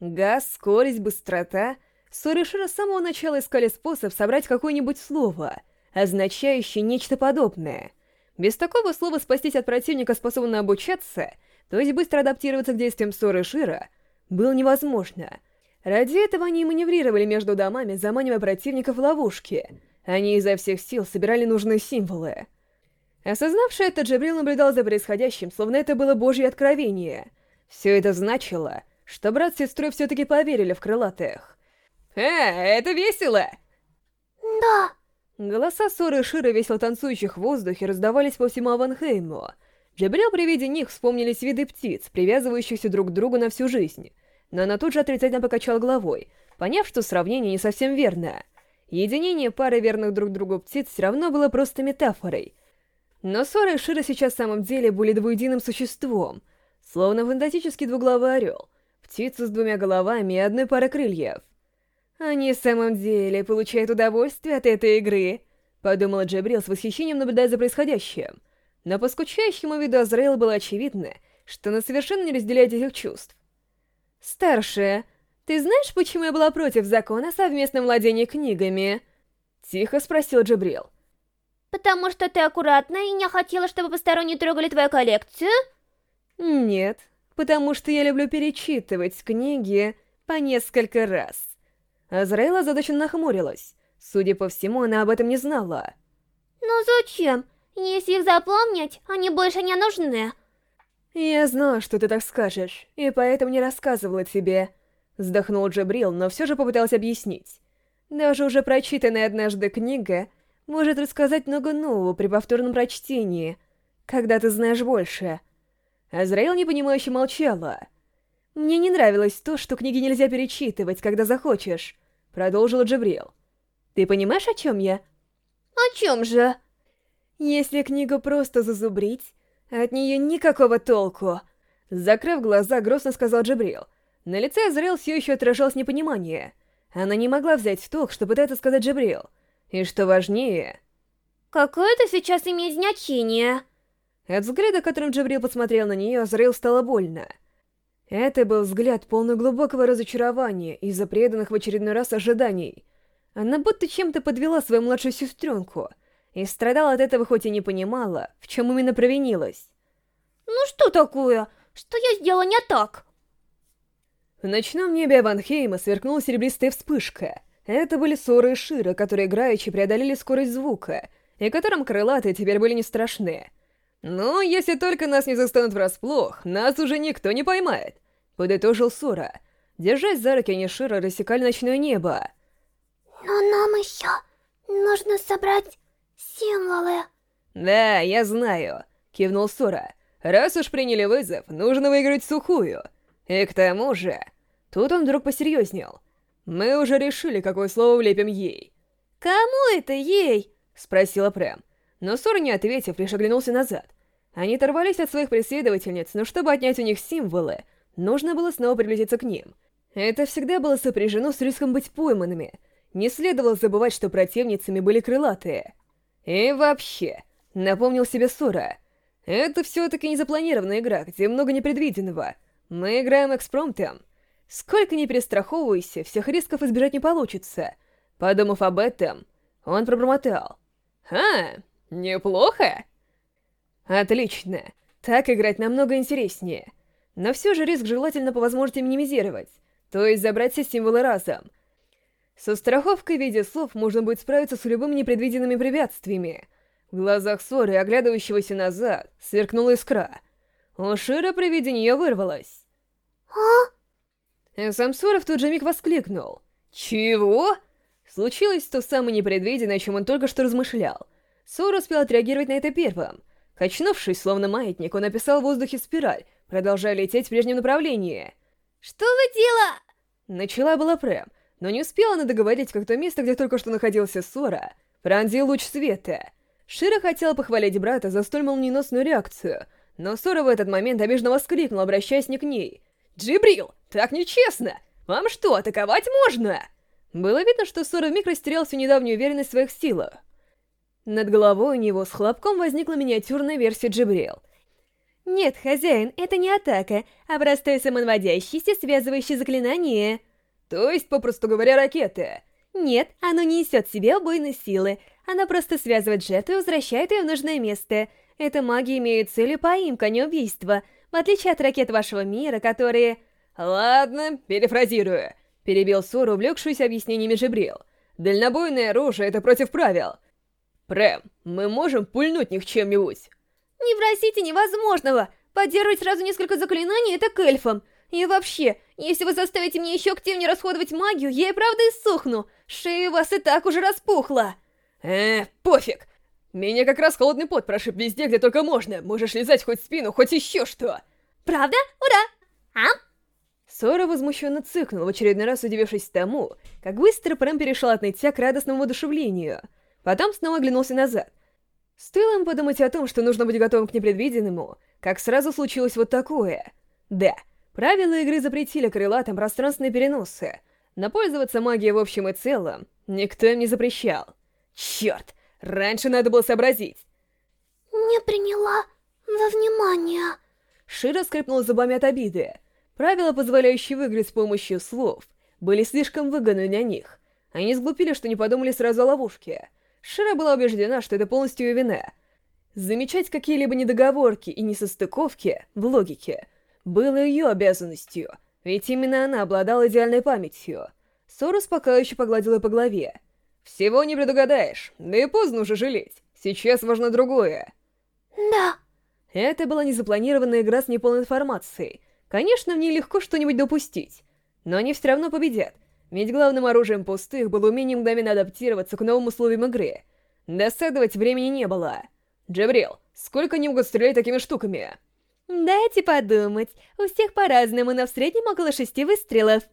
Газ, скорость, быстрота — Суришира с самого начала искали способ собрать какое-нибудь слово, означающее нечто подобное. Без такого слова спастись от противника, способного обучаться, то есть быстро адаптироваться к действиям Суришира, было невозможно. Ради этого они маневрировали между домами, заманивая противников в ловушки. Они изо всех сил собирали нужные символы. Осознавший это, Джабрил наблюдал за происходящим, словно это было божье откровение. Все это значило, что брат с сестрой все-таки поверили в крылатых. «Э, это весело!» Да. Голоса Соры и Шира, весело танцующих в воздухе, раздавались по всему Аванхейму. Джабрил при виде них вспомнились виды птиц, привязывающихся друг к другу на всю жизнь. Но она тут же отрицательно покачала головой, поняв, что сравнение не совсем верно. Единение пары верных друг другу птиц все равно было просто метафорой. Но Сора и Шира сейчас в самом деле были двуединым существом, словно фантастический двуглавый орел, птица с двумя головами и одной парой крыльев. «Они в самом деле получают удовольствие от этой игры», — подумала Джабрил с восхищением, наблюдая за происходящим. Но по скучающему виду Азраила было очевидно, что она совершенно не разделяет этих чувств. «Старшая, ты знаешь, почему я была против закона о совместном владении книгами?» — тихо спросил Джабрил. Потому что ты аккуратная и не хотела, чтобы посторонние трогали твою коллекцию? Нет, потому что я люблю перечитывать книги по несколько раз. Азраэла озадаченно нахмурилась. Судя по всему, она об этом не знала. Но зачем? Если их запомнить, они больше не нужны. Я знала, что ты так скажешь, и поэтому не рассказывала тебе. Вздохнул Джабрил, но все же попытался объяснить. Даже уже прочитанная однажды книга может рассказать много нового при повторном прочтении, когда ты знаешь больше. Азраил непонимающе молчала. Мне не нравилось то, что книги нельзя перечитывать, когда захочешь. Продолжила Джабрил. «Ты понимаешь, о чем я?» «О чем же?» «Если книгу просто зазубрить, от нее никакого толку!» Закрыв глаза, грустно сказал Джабрил. На лице Азрел все еще отражалось непонимание. Она не могла взять в толк, что пытается сказать Джабрил. И что важнее... «Какое это сейчас имеет значение?» От взгляда, которым Джабрил посмотрел на нее, Азрел стало больно. Это был взгляд полный глубокого разочарования из-за преданных в очередной раз ожиданий. Она будто чем-то подвела свою младшую сестренку, и страдала от этого, хоть и не понимала, в чем именно провинилась. «Ну что такое? Что я сделала не так?» В ночном небе Аванхейма сверкнула серебристая вспышка. Это были ссоры и Шира, которые играючи преодолели скорость звука, и которым крылатые теперь были не страшны. «Ну, если только нас не застанут врасплох, нас уже никто не поймает», — подытожил Сура. Держась за руки, они Шира рассекали ночное небо. «Но нам еще нужно собрать символы». «Да, я знаю», — кивнул Сура. «Раз уж приняли вызов, нужно выиграть сухую. И к тому же...» Тут он вдруг посерьезнел. «Мы уже решили, какое слово влепим ей». «Кому это ей?» — спросила Прэм. Но Сор, не ответив, лишь оглянулся назад. Они оторвались от своих преследовательниц, но чтобы отнять у них символы, нужно было снова приблизиться к ним. Это всегда было сопряжено с риском быть пойманными. Не следовало забывать, что противницами были крылатые. И вообще, напомнил себе Сора, это все-таки не запланированная игра, где много непредвиденного. Мы играем экспромтом. Сколько ни перестраховывайся, всех рисков избежать не получится. Подумав об этом, он пробормотал. «А, Неплохо? Отлично. Так играть намного интереснее. Но все же риск желательно по возможности минимизировать, то есть забрать все символы разом. Со страховкой в виде слов можно будет справиться с любыми непредвиденными препятствиями. В глазах Соры, оглядывающегося назад, сверкнула искра. У Шира при виде нее вырвалась. «А?» Сам Сора в тот же миг воскликнул. «Чего?» Случилось то самое непредвиденное, о чем он только что размышлял. Сор успел отреагировать на это первым. Качнувшись, словно маятник, он описал в воздухе спираль, продолжая лететь в прежнем направлении. «Что вы делали?» Начала была Прэм, но не успела она договорить, как то место, где только что находился Сора, пронзил луч света. Шира хотела похвалить брата за столь молниеносную реакцию, Но Сора в этот момент обиженно воскликнул, обращаясь не к ней. «Джибрил, так нечестно! Вам что, атаковать можно?» Было видно, что Сора вмиг растерял всю недавнюю уверенность в своих силах. Над головой у него с хлопком возникла миниатюрная версия Джибрил. «Нет, хозяин, это не атака, а простое самонаводящееся связывающее заклинание». То есть, попросту говоря, ракеты. Нет, оно не несет в себе убойной силы. Оно просто связывает жертву и возвращает ее в нужное место. Эта магия имеет целью поимка, а не убийство, в отличие от ракет вашего мира, которые... Ладно, перефразирую. Перебил Сору, увлекшуюся объяснениями Жебрил. Дальнобойное оружие — это против правил. Прэм, мы можем пульнуть них чем-нибудь? Не просите невозможного! Поддерживать сразу несколько заклинаний — это к эльфам. И вообще, если вы заставите меня еще активнее расходовать магию, я и правда иссохну. Шея у вас и так уже распухла. Э, пофиг. Меня как раз холодный пот прошиб везде, где только можно. Можешь лизать хоть спину, хоть еще что. Правда? Ура! А? Сора возмущенно цыкнул, в очередной раз удивившись тому, как быстро Прэм перешел от нытья к радостному воодушевлению. Потом снова оглянулся назад. Стоило им подумать о том, что нужно быть готовым к непредвиденному, как сразу случилось вот такое. Да, Правила игры запретили крылатым пространственные переносы, но пользоваться магией в общем и целом никто им не запрещал. Черт, раньше надо было сообразить. Не приняла во внимание. Шира скрипнула зубами от обиды. Правила, позволяющие выиграть с помощью слов, были слишком выгодны для них. Они сглупили, что не подумали сразу о ловушке. Шира была убеждена, что это полностью ее вина. Замечать какие-либо недоговорки и несостыковки в логике — было ее обязанностью, ведь именно она обладала идеальной памятью. Сора успокаивающе погладила по голове. «Всего не предугадаешь, да и поздно уже жалеть. Сейчас важно другое». «Да». Это была незапланированная игра с неполной информацией. Конечно, в ней легко что-нибудь допустить. Но они все равно победят, ведь главным оружием пустых было умение мгновенно адаптироваться к новым условиям игры. Досадовать времени не было. Джабрил, сколько они могут стрелять такими штуками?» Дайте подумать. У всех по-разному, но в среднем около шести выстрелов.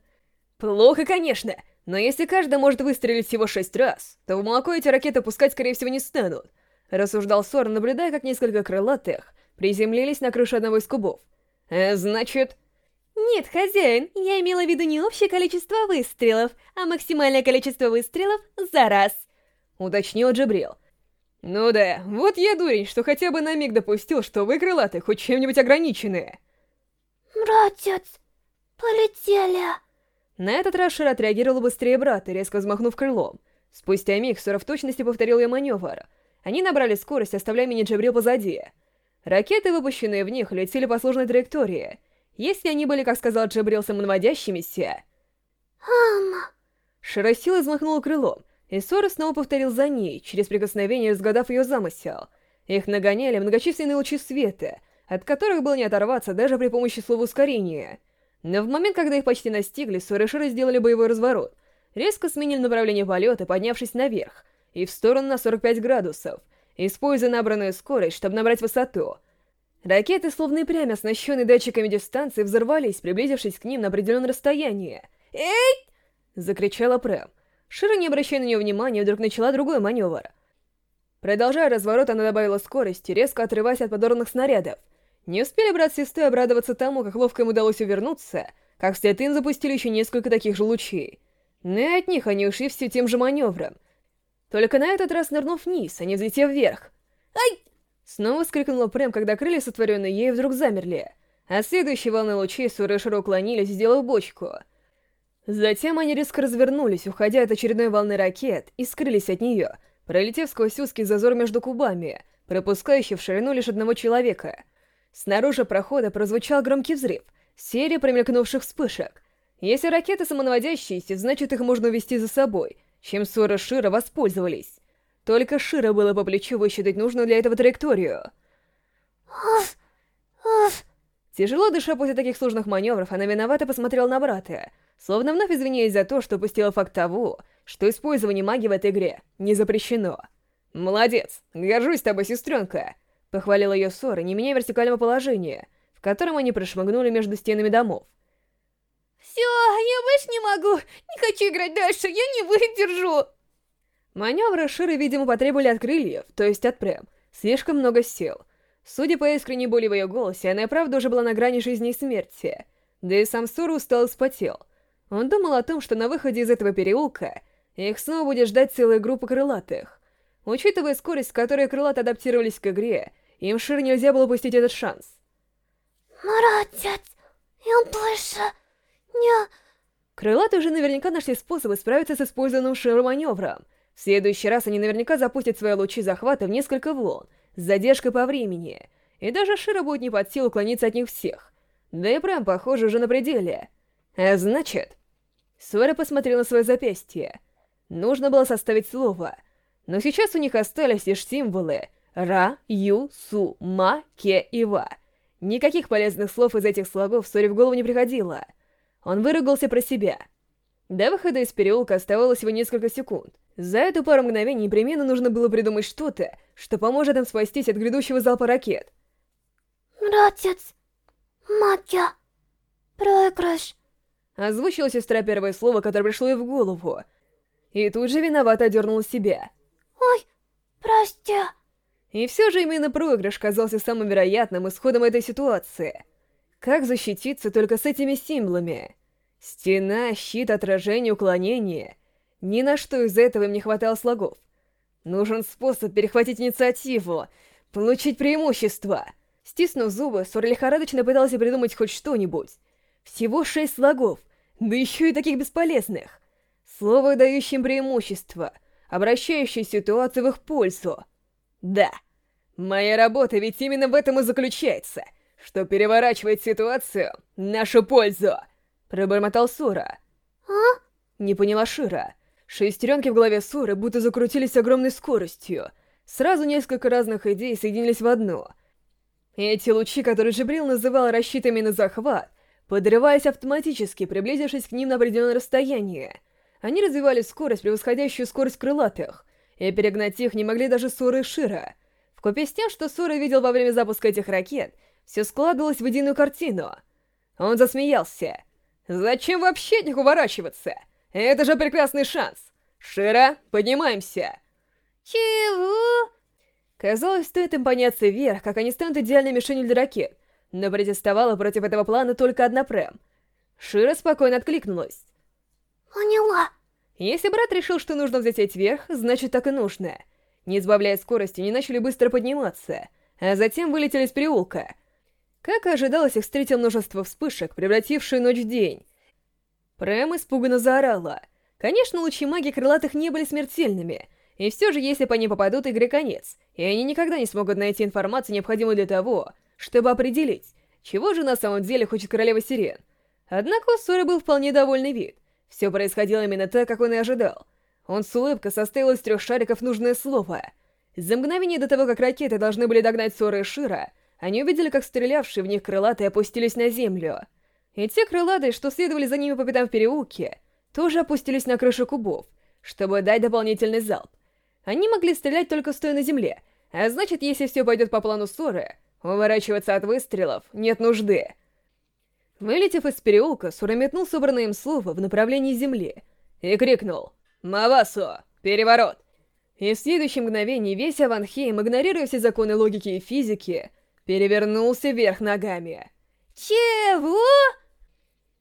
Плохо, конечно. Но если каждый может выстрелить всего шесть раз, то в молоко эти ракеты пускать, скорее всего, не станут. Рассуждал Сор, наблюдая, как несколько крылатых приземлились на крышу одного из кубов. Э, значит... Нет, хозяин, я имела в виду не общее количество выстрелов, а максимальное количество выстрелов за раз. Уточнил Джабрил. Ну да, вот я дурень, что хотя бы на миг допустил, что вы, крылатые, хоть чем-нибудь ограниченные. Братец, полетели. На этот раз Шир отреагировал быстрее брата, резко взмахнув крылом. Спустя миг Сора в точности повторил ее маневр. Они набрали скорость, оставляя мини-джабрил позади. Ракеты, выпущенные в них, летели по сложной траектории. Если они были, как сказал Джабрил, самонаводящимися... Ам... Широсила взмахнула крылом, и Сора снова повторил за ней, через прикосновение разгадав ее замысел. Их нагоняли многочисленные лучи света, от которых было не оторваться даже при помощи слова ускорения. Но в момент, когда их почти настигли, Сора и Шира сделали боевой разворот, резко сменили направление полета, поднявшись наверх, и в сторону на 45 градусов, используя набранную скорость, чтобы набрать высоту. Ракеты, словно и прямо оснащенные датчиками дистанции, взорвались, приблизившись к ним на определенное расстояние. «Эй!» — закричала Прэм. Шира, не обращая на нее внимания, вдруг начала другой маневр. Продолжая разворот, она добавила скорости, резко отрываясь от подорванных снарядов. Не успели брат сестры обрадоваться тому, как ловко им удалось увернуться, как вслед им запустили еще несколько таких же лучей. Но и от них они ушли все тем же маневром. Только на этот раз нырнув вниз, а не взлетев вверх. «Ай!» Снова скрикнула Прэм, когда крылья, сотворенные ею, вдруг замерли. А следующие волны лучей Широ уклонились, сделав бочку — Затем они резко развернулись, уходя от очередной волны ракет, и скрылись от нее, пролетев сквозь узкий зазор между кубами, пропускающий в ширину лишь одного человека. Снаружи прохода прозвучал громкий взрыв, серия промелькнувших вспышек. Если ракеты самонаводящиеся, значит их можно увести за собой, чем Шира воспользовались. Только Шира было по плечу высчитать нужную для этого траекторию. Тяжело дыша после таких сложных маневров, она виновато посмотрела на брата, словно вновь извиняясь за то, что упустила факт того, что использование магии в этой игре не запрещено. «Молодец! Горжусь тобой, сестренка!» — похвалила ее Сора, не меняя вертикального положения, в котором они прошмыгнули между стенами домов. «Все, я больше не могу! Не хочу играть дальше, я не выдержу!» Маневры Ширы, видимо, потребовали от крыльев, то есть от Прэм, слишком много сил. Судя по искренней боли в ее голосе, она и правда уже была на грани жизни и смерти. Да и сам Суру устал и спотел. Он думал о том, что на выходе из этого переулка их снова будет ждать целая группа крылатых. Учитывая скорость, с которой крылаты адаптировались к игре, им Шир нельзя было упустить этот шанс. Молодец! Я больше не... Крылатые уже наверняка нашли способы справиться с использованным Широм маневром. В следующий раз они наверняка запустят свои лучи захвата в несколько волн, с задержкой по времени. И даже Шира будет не под силу уклониться от них всех. Да и Прям, похоже, уже на пределе. А значит... Сора посмотрел на свое запястье. Нужно было составить слово. Но сейчас у них остались лишь символы Ра, Ю, Су, Ма, Ке и Ва. Никаких полезных слов из этих слогов Соре в голову не приходило. Он выругался про себя. До выхода из переулка оставалось всего несколько секунд. За эту пару мгновений непременно нужно было придумать что-то, что поможет им спастись от грядущего залпа ракет. Братец, магия, проигрыш. Озвучила сестра первое слово, которое пришло ей в голову. И тут же виновато дернула себя. Ой, прости. И все же именно проигрыш казался самым вероятным исходом этой ситуации. Как защититься только с этими символами? Стена, щит, отражение, уклонение. Ни на что из этого им не хватало слогов. Нужен способ перехватить инициативу, получить преимущество. Стиснув зубы, Сор лихорадочно пытался придумать хоть что-нибудь. Всего шесть слогов, да еще и таких бесполезных. Слово, дающее им преимущество, обращающее ситуацию в их пользу. Да, моя работа ведь именно в этом и заключается, что переворачивает ситуацию в нашу пользу. Пробормотал Сура. А? Не поняла Шира. Шестеренки в голове Суры будто закрутились с огромной скоростью. Сразу несколько разных идей соединились в одну. Эти лучи, которые Джибрил называл рассчитами на захват, подрывались автоматически, приблизившись к ним на определенное расстояние. Они развивали скорость, превосходящую скорость крылатых, и перегнать их не могли даже Суры и Шира. Вкупе с тем, что Сура видел во время запуска этих ракет, все складывалось в единую картину. Он засмеялся. «Зачем вообще от них уворачиваться? Это же прекрасный шанс! Шира, поднимаемся!» Чего? Казалось, стоит им подняться вверх, как они станут идеальной мишенью для ракет, но протестовала против этого плана только одна Прэм. Шира спокойно откликнулась. Поняла. Если брат решил, что нужно взлететь вверх, значит так и нужно. Не сбавляя скорости, они начали быстро подниматься, а затем вылетели из переулка. Как и ожидалось, их встретил множество вспышек, превратившие ночь в день. Прэм испуганно заорала. Конечно, лучи магии крылатых не были смертельными, и все же, если по ним попадут, игре конец, и они никогда не смогут найти информацию, необходимую для того, чтобы определить, чего же на самом деле хочет королева Сирен. Однако у Соры был вполне довольный вид. Все происходило именно так, как он и ожидал. Он с улыбкой составил из трех шариков нужное слово. За мгновение до того, как ракеты должны были догнать Сора и Шира, они увидели, как стрелявшие в них крылатые опустились на землю. И те крылатые, что следовали за ними по пятам в переулке, тоже опустились на крышу кубов, чтобы дать дополнительный залп. Они могли стрелять только стоя на земле, а значит, если все пойдет по плану Соры, уворачиваться от выстрелов нет нужды. Вылетев из переулка, Сура метнул собранное им слово в направлении земли и крикнул «Мавасу! Переворот!» И в следующее мгновение весь Аванхейм, игнорируя все законы логики и физики, перевернулся вверх ногами. Чего?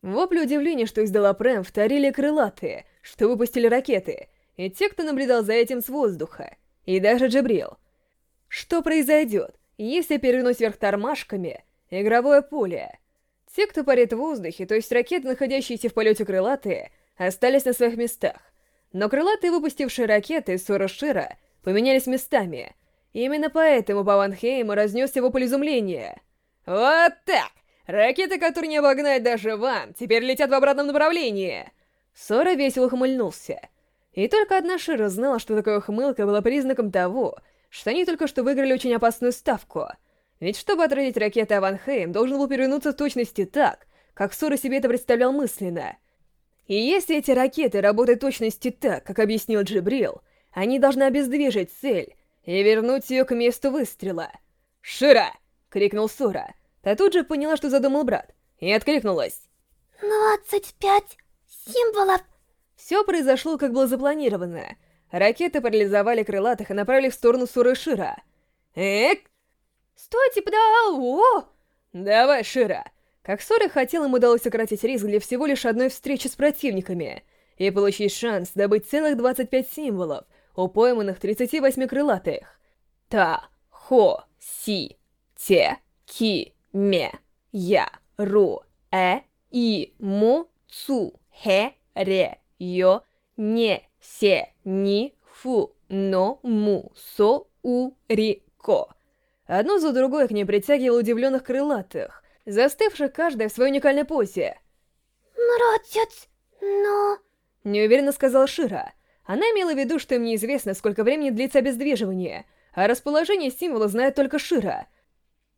Вопли удивления, что издала Прэм, вторили крылатые, что выпустили ракеты, и те, кто наблюдал за этим с воздуха, и даже Джабрил. Что произойдет, если перевернуть вверх тормашками игровое поле? Те, кто парит в воздухе, то есть ракеты, находящиеся в полете крылатые, остались на своих местах. Но крылатые, выпустившие ракеты Сора Шира, поменялись местами. Именно поэтому по разнес его поле изумления. «Вот так! Ракеты, которые не обогнать даже вам, теперь летят в обратном направлении!» Сора весело ухмыльнулся. И только одна Шира знала, что такая ухмылка была признаком того, что они только что выиграли очень опасную ставку — ведь чтобы отразить ракеты Аванхейм, должен был перевернуться в точности так, как Сора себе это представлял мысленно. И если эти ракеты работают в точности так, как объяснил Джибрил, они должны обездвижить цель и вернуть ее к месту выстрела. «Шира!» — крикнул Сора. Та тут же поняла, что задумал брат, и откликнулась. «Двадцать пять символов!» Все произошло, как было запланировано. Ракеты парализовали крылатых и направили в сторону Суры Шира. «Эк!» Стойте, да, о! Давай, Шира. Как Сора хотел, им удалось сократить риск для всего лишь одной встречи с противниками и получить шанс добыть целых 25 символов у пойманных 38 крылатых. Та, хо, си, те, ки, ме, я, ру, э, и, му, цу, хе, ре, йо, не, се, ни, фу, но, му, со, у, ри, ко. Одну за другой к ней притягивал удивленных крылатых, застывших каждая в своей уникальной позе. Братец, но... Неуверенно сказала Шира. Она имела в виду, что им неизвестно, сколько времени длится обездвиживание, а расположение символа знает только Шира.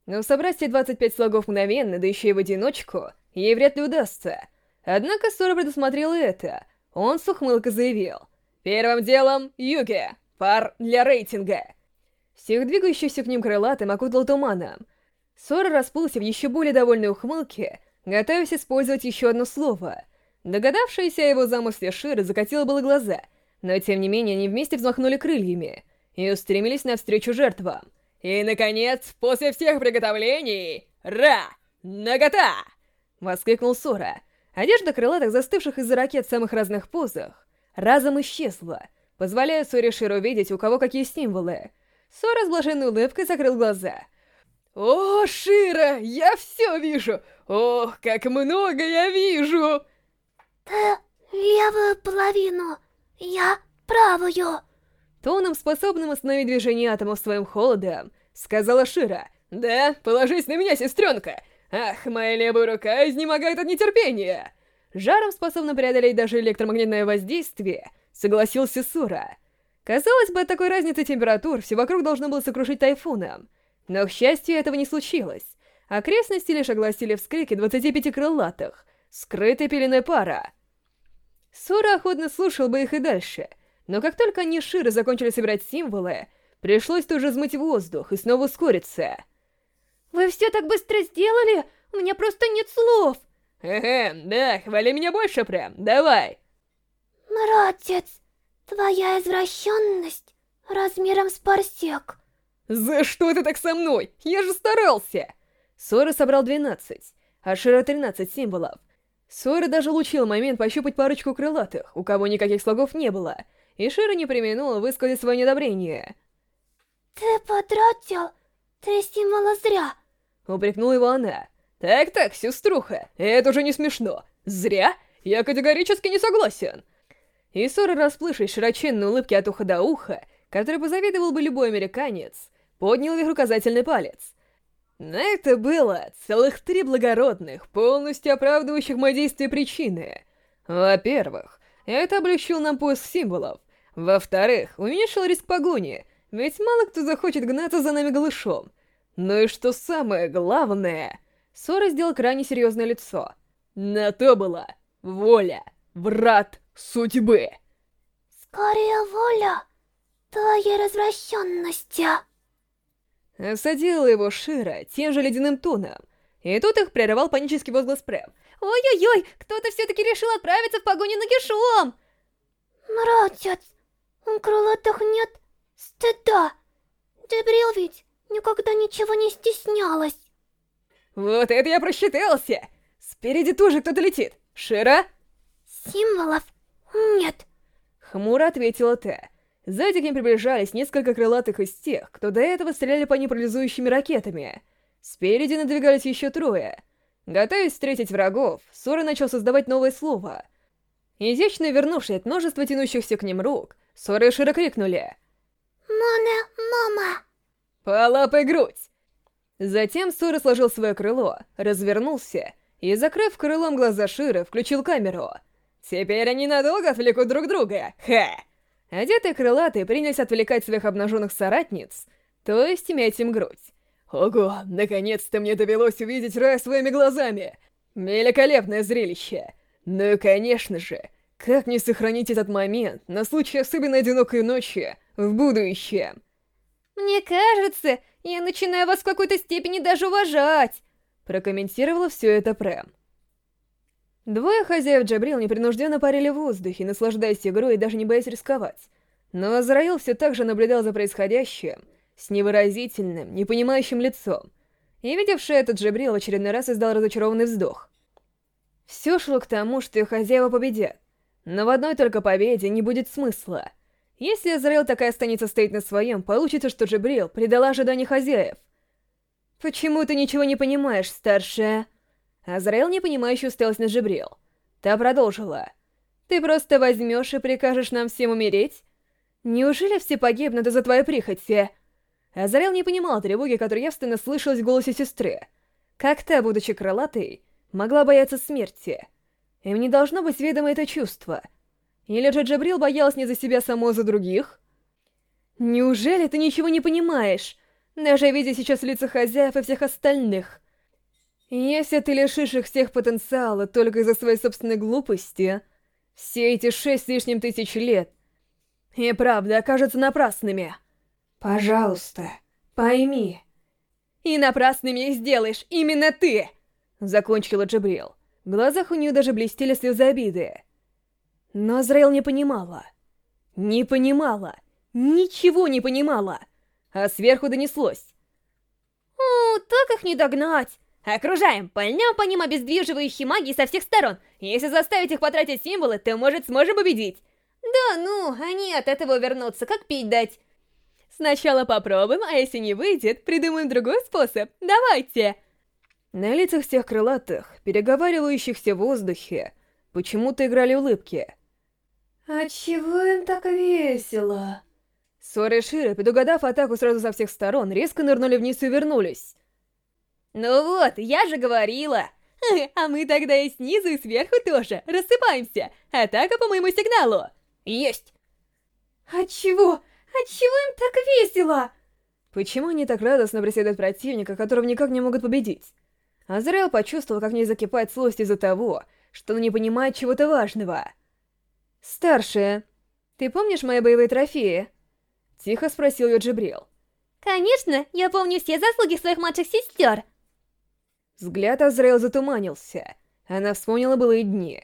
Но собрать все 25 слогов мгновенно, да еще и в одиночку, ей вряд ли удастся. Однако Сора предусмотрел это. Он с ухмылкой заявил. «Первым делом, Юги, пар для рейтинга!» Всех двигающихся к ним крылатым окутал туманом. Сора расплылся в еще более довольной ухмылке, готовясь использовать еще одно слово. Догадавшаяся о его замысле Шира закатила было глаза, но тем не менее они вместе взмахнули крыльями и устремились навстречу жертвам. И, наконец, после всех приготовлений, Ра! Нагота! Воскликнул Сора. Одежда крылатых, застывших из-за ракет в самых разных позах, разом исчезла, позволяя Соре Ширу видеть, у кого какие символы. Сора с блаженной улыбкой закрыл глаза. «О, Шира, я все вижу! Ох, как много я вижу!» Ты левую половину, я правую. Тоном, способным остановить движение атомов своим холодом, сказала Шира. «Да, положись на меня, сестренка! Ах, моя левая рука изнемогает от нетерпения!» Жаром, способным преодолеть даже электромагнитное воздействие, согласился Сура. Казалось бы, от такой разницы температур все вокруг должно было сокрушить тайфуном. Но, к счастью, этого не случилось. Окрестности лишь огласили вскрики 25 крылатых, скрытой пеленой пара. Сура охотно слушал бы их и дальше, но как только они Ширы закончили собирать символы, пришлось тоже взмыть воздух и снова ускориться. Вы все так быстро сделали? У меня просто нет слов. Хе-хе, да, хвали меня больше прям, давай. Братец, твоя извращенность размером с парсек. За что ты так со мной? Я же старался! Сора собрал 12, а Шира 13 символов. Сора даже лучил момент пощупать парочку крылатых, у кого никаких слогов не было, и Шира не применула высказать свое недобрение. Ты потратил три символа зря. Упрекнула его она. Так-так, сеструха, это уже не смешно. Зря? Я категорически не согласен. И Сора, расплывшись широченной улыбки от уха до уха, который позавидовал бы любой американец, поднял вверх указательный палец. На это было целых три благородных, полностью оправдывающих мои действия причины. Во-первых, это облегчил нам поиск символов. Во-вторых, уменьшил риск погони, ведь мало кто захочет гнаться за нами голышом. Ну и что самое главное... Сора сделал крайне серьезное лицо. На то была воля, врат судьбы. Скорее воля твоей развращенности. Осадила его Шира тем же ледяным тоном. И тут их прерывал панический возглас Прэм. Ой-ой-ой, кто-то все-таки решил отправиться в погоню на Гешом! Братец, у крылатых нет стыда. Дебрил ведь никогда ничего не стеснялась. Вот это я просчитался! Спереди тоже кто-то летит. Шира? Символов нет. Хмуро ответила Тэ. Сзади к ним приближались несколько крылатых из тех, кто до этого стреляли по нейтрализующими ракетами. Спереди надвигались еще трое. Готовясь встретить врагов, Сора начал создавать новое слово. Изящно вернувшись от множества тянущихся к ним рук, Сора и Шира крикнули «Моне, мама!» «По лапой грудь!» Затем Сора сложил свое крыло, развернулся и, закрыв крылом глаза Шира, включил камеру. «Теперь они надолго отвлекут друг друга! Ха!» Одетые крылатые принялись отвлекать своих обнаженных соратниц, то есть иметь им грудь. Ого, наконец-то мне довелось увидеть рай своими глазами! Великолепное зрелище! Ну и конечно же, как не сохранить этот момент на случай особенно одинокой ночи в будущем? Мне кажется, я начинаю вас в какой-то степени даже уважать, прокомментировала все это Прэм. Двое хозяев Джабрил непринужденно парили в воздухе, наслаждаясь игрой и даже не боясь рисковать. Но Азраил все так же наблюдал за происходящим, с невыразительным, непонимающим лицом. И видевший этот Джабрил очередной раз издал разочарованный вздох. Все шло к тому, что их хозяева победят. Но в одной только победе не будет смысла. Если Азраил так и останется стоять на своем, получится, что Джабрил предала ожидания хозяев. «Почему ты ничего не понимаешь, старшая?» Азраил непонимающе уставилась на Джабрил. Та продолжила. «Ты просто возьмешь и прикажешь нам всем умереть? Неужели все погибнут из-за твоей прихоти?» Азраил не понимал тревоги, которая явственно слышалась в голосе сестры. Как та, будучи крылатой, могла бояться смерти. Им не должно быть ведомо это чувство. Или же Джабрил боялась не за себя само, а за других? Неужели ты ничего не понимаешь, даже видя сейчас лица хозяев и всех остальных? Если ты лишишь их всех потенциала только из-за своей собственной глупости, все эти шесть с лишним тысяч лет и правда окажутся напрасными. Пожалуйста, пойми. И напрасными их сделаешь именно ты! Закончила Джабрил. В глазах у нее даже блестели слезы обиды. Но Азраил не понимала. Не понимала. Ничего не понимала. А сверху донеслось. «О, так их не догнать!» Окружаем, пальнем по ним обездвиживающей магии со всех сторон. Если заставить их потратить символы, то, может, сможем победить. Да ну, они от этого вернутся, как пить дать. Сначала попробуем, а если не выйдет, придумаем другой способ. Давайте. На лицах всех крылатых, переговаривающихся в воздухе, почему-то играли улыбки. «А чего им так весело?» Сора и Шира, предугадав атаку сразу со всех сторон, резко нырнули вниз и вернулись. «Ну вот, я же говорила!» «А мы тогда и снизу, и сверху тоже рассыпаемся! Атака по моему сигналу!» «Есть!» «А чего? А чего им так весело?» Почему они так радостно преследуют противника, которого никак не могут победить? Азраэл почувствовал, как в ней закипает злость из-за того, что он не понимает чего-то важного. «Старшая, ты помнишь мои боевые трофеи?» Тихо спросил ее Джибрил. «Конечно, я помню все заслуги своих младших сестер!» Взгляд Азраэл затуманился. Она вспомнила былые дни.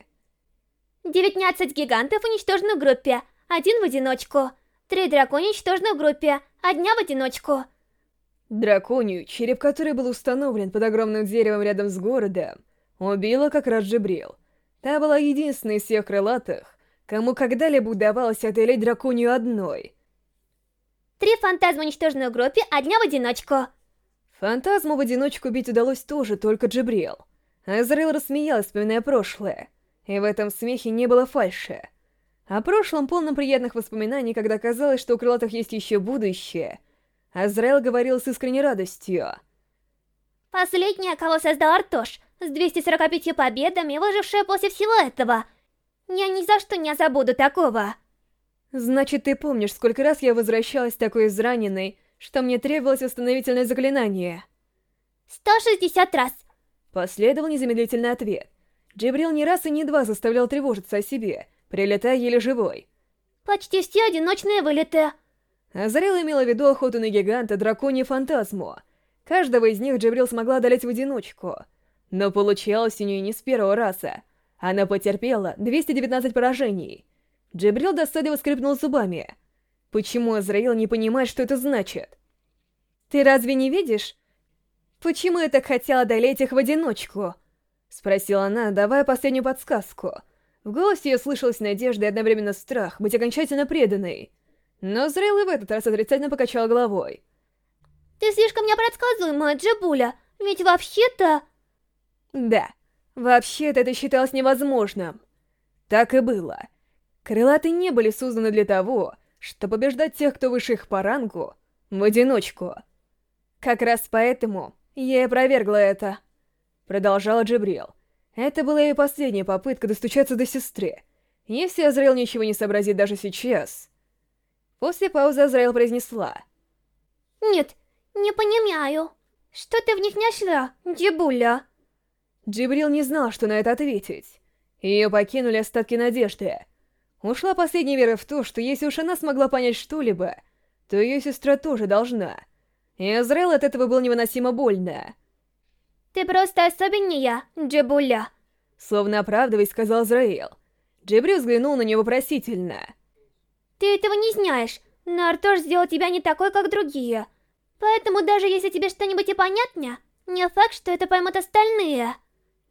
«Девятнадцать гигантов уничтожены в группе, один в одиночку. Три дракона уничтожены в группе, одна в одиночку». Драконию, череп которой был установлен под огромным деревом рядом с городом, убила как раз Джибрил. Та была единственной из всех крылатых, кому когда-либо удавалось одолеть драконию одной. Три фантазма уничтожены в группе, одна в одиночку. Фантазму в одиночку бить удалось тоже только Джибрил. Азраил рассмеялась, вспоминая прошлое. И в этом смехе не было фальши. О прошлом полном приятных воспоминаний, когда казалось, что у крылатых есть еще будущее — Азраэл говорил с искренней радостью. Последняя, кого создал Артош, с 245 победами, выжившая после всего этого. Я ни за что не забуду такого. Значит, ты помнишь, сколько раз я возвращалась такой израненной, что мне требовалось восстановительное заклинание? 160 раз. Последовал незамедлительный ответ. Джибрил не раз и не два заставлял тревожиться о себе, прилетая еле живой. Почти все одиночные вылеты. Азарел имела в виду охоту на гиганта, драконью фантазму. Каждого из них Джабрил смогла одолеть в одиночку. Но получалось у нее не с первого раза. Она потерпела 219 поражений. Джабрил досадливо скрипнул зубами. Почему Азраил не понимает, что это значит? «Ты разве не видишь? Почему я так хотела одолеть их в одиночку?» Спросила она, давая последнюю подсказку. В голосе ее слышалась надежда и одновременно страх быть окончательно преданной. Но зрелый в этот раз отрицательно покачал головой. Ты слишком непредсказуемая, Джабуля, ведь вообще-то... Да, вообще-то это считалось невозможным. Так и было. Крылатые не были созданы для того, чтобы побеждать тех, кто выше их по рангу, в одиночку. Как раз поэтому я и опровергла это. Продолжала Джабрил. Это была ее последняя попытка достучаться до сестры. Если Азраил ничего не сообразит даже сейчас, После паузы Азраил произнесла. «Нет, не понимаю. Что ты в них нашла, Джибуля?» Джибрил не знал, что на это ответить. Ее покинули остатки надежды. Ушла последняя вера в то, что если уж она смогла понять что-либо, то ее сестра тоже должна. И Азраил от этого был невыносимо больно. «Ты просто особенная, Джибуля!» Словно оправдываясь, сказал Азраил. Джибрил взглянул на него вопросительно. Ты этого не знаешь, но Артур сделал тебя не такой, как другие. Поэтому даже если тебе что-нибудь и понятно, не факт, что это поймут остальные.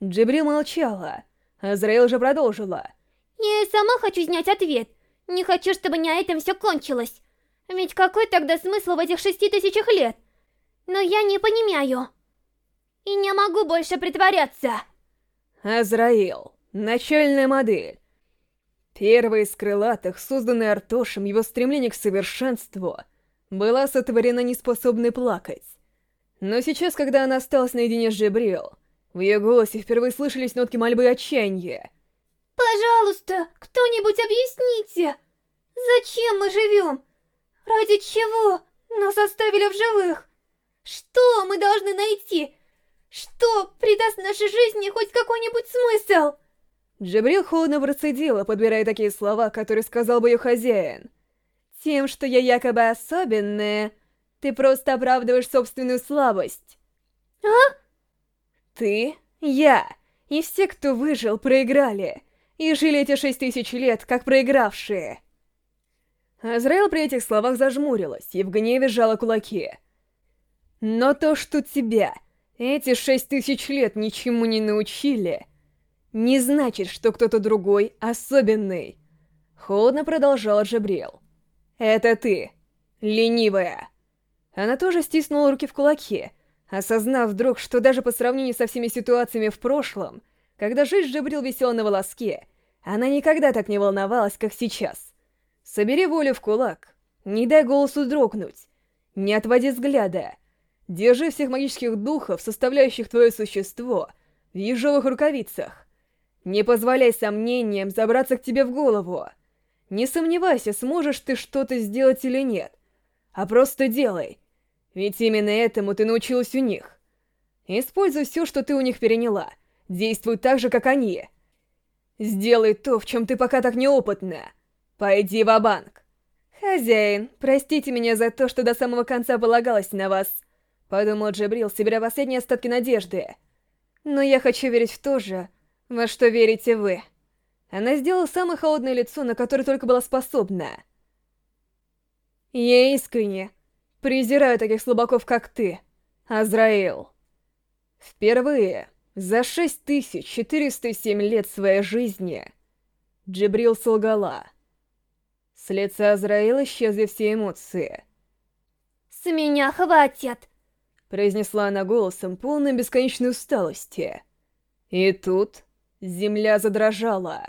Джибрил молчала. Азраил же продолжила. Я и сама хочу знать ответ. Не хочу, чтобы на этом все кончилось. Ведь какой тогда смысл в этих шести тысячах лет? Но я не понимаю. И не могу больше притворяться. Азраил. Начальная модель. Первая из крылатых, созданная Артошем, его стремление к совершенству, была сотворена неспособной плакать. Но сейчас, когда она осталась наедине с Джибрил, в ее голосе впервые слышались нотки мольбы и отчаяния. Пожалуйста, кто-нибудь объясните, зачем мы живем? Ради чего нас оставили в живых? Что мы должны найти? Что придаст нашей жизни хоть какой-нибудь смысл? Джибрил холодно процедила, подбирая такие слова, которые сказал бы ее хозяин. Тем, что я якобы особенная, ты просто оправдываешь собственную слабость. А? Ты, я и все, кто выжил, проиграли. И жили эти шесть тысяч лет, как проигравшие. Азраэл при этих словах зажмурилась и в гневе сжала кулаки. Но то, что тебя эти шесть тысяч лет ничему не научили, не значит, что кто-то другой особенный. Холодно продолжала Джабриэл. Это ты, ленивая. Она тоже стиснула руки в кулаки, осознав вдруг, что даже по сравнению со всеми ситуациями в прошлом, когда жизнь Джабрил висела на волоске, она никогда так не волновалась, как сейчас. Собери волю в кулак. Не дай голосу дрогнуть. Не отводи взгляда. Держи всех магических духов, составляющих твое существо, в ежовых рукавицах. Не позволяй сомнениям забраться к тебе в голову. Не сомневайся, сможешь ты что-то сделать или нет. А просто делай. Ведь именно этому ты научилась у них. Используй все, что ты у них переняла. Действуй так же, как они. Сделай то, в чем ты пока так неопытна. Пойди в банк «Хозяин, простите меня за то, что до самого конца полагалась на вас», — подумал Джабрил, собирая последние остатки надежды. «Но я хочу верить в то же, во что верите вы». Она сделала самое холодное лицо, на которое только была способна. «Я искренне презираю таких слабаков, как ты, Азраил. Впервые за 6407 лет своей жизни Джибрил солгала. С лица Азраила исчезли все эмоции. «С меня хватит!» произнесла она голосом, полным бесконечной усталости. И тут земля задрожала.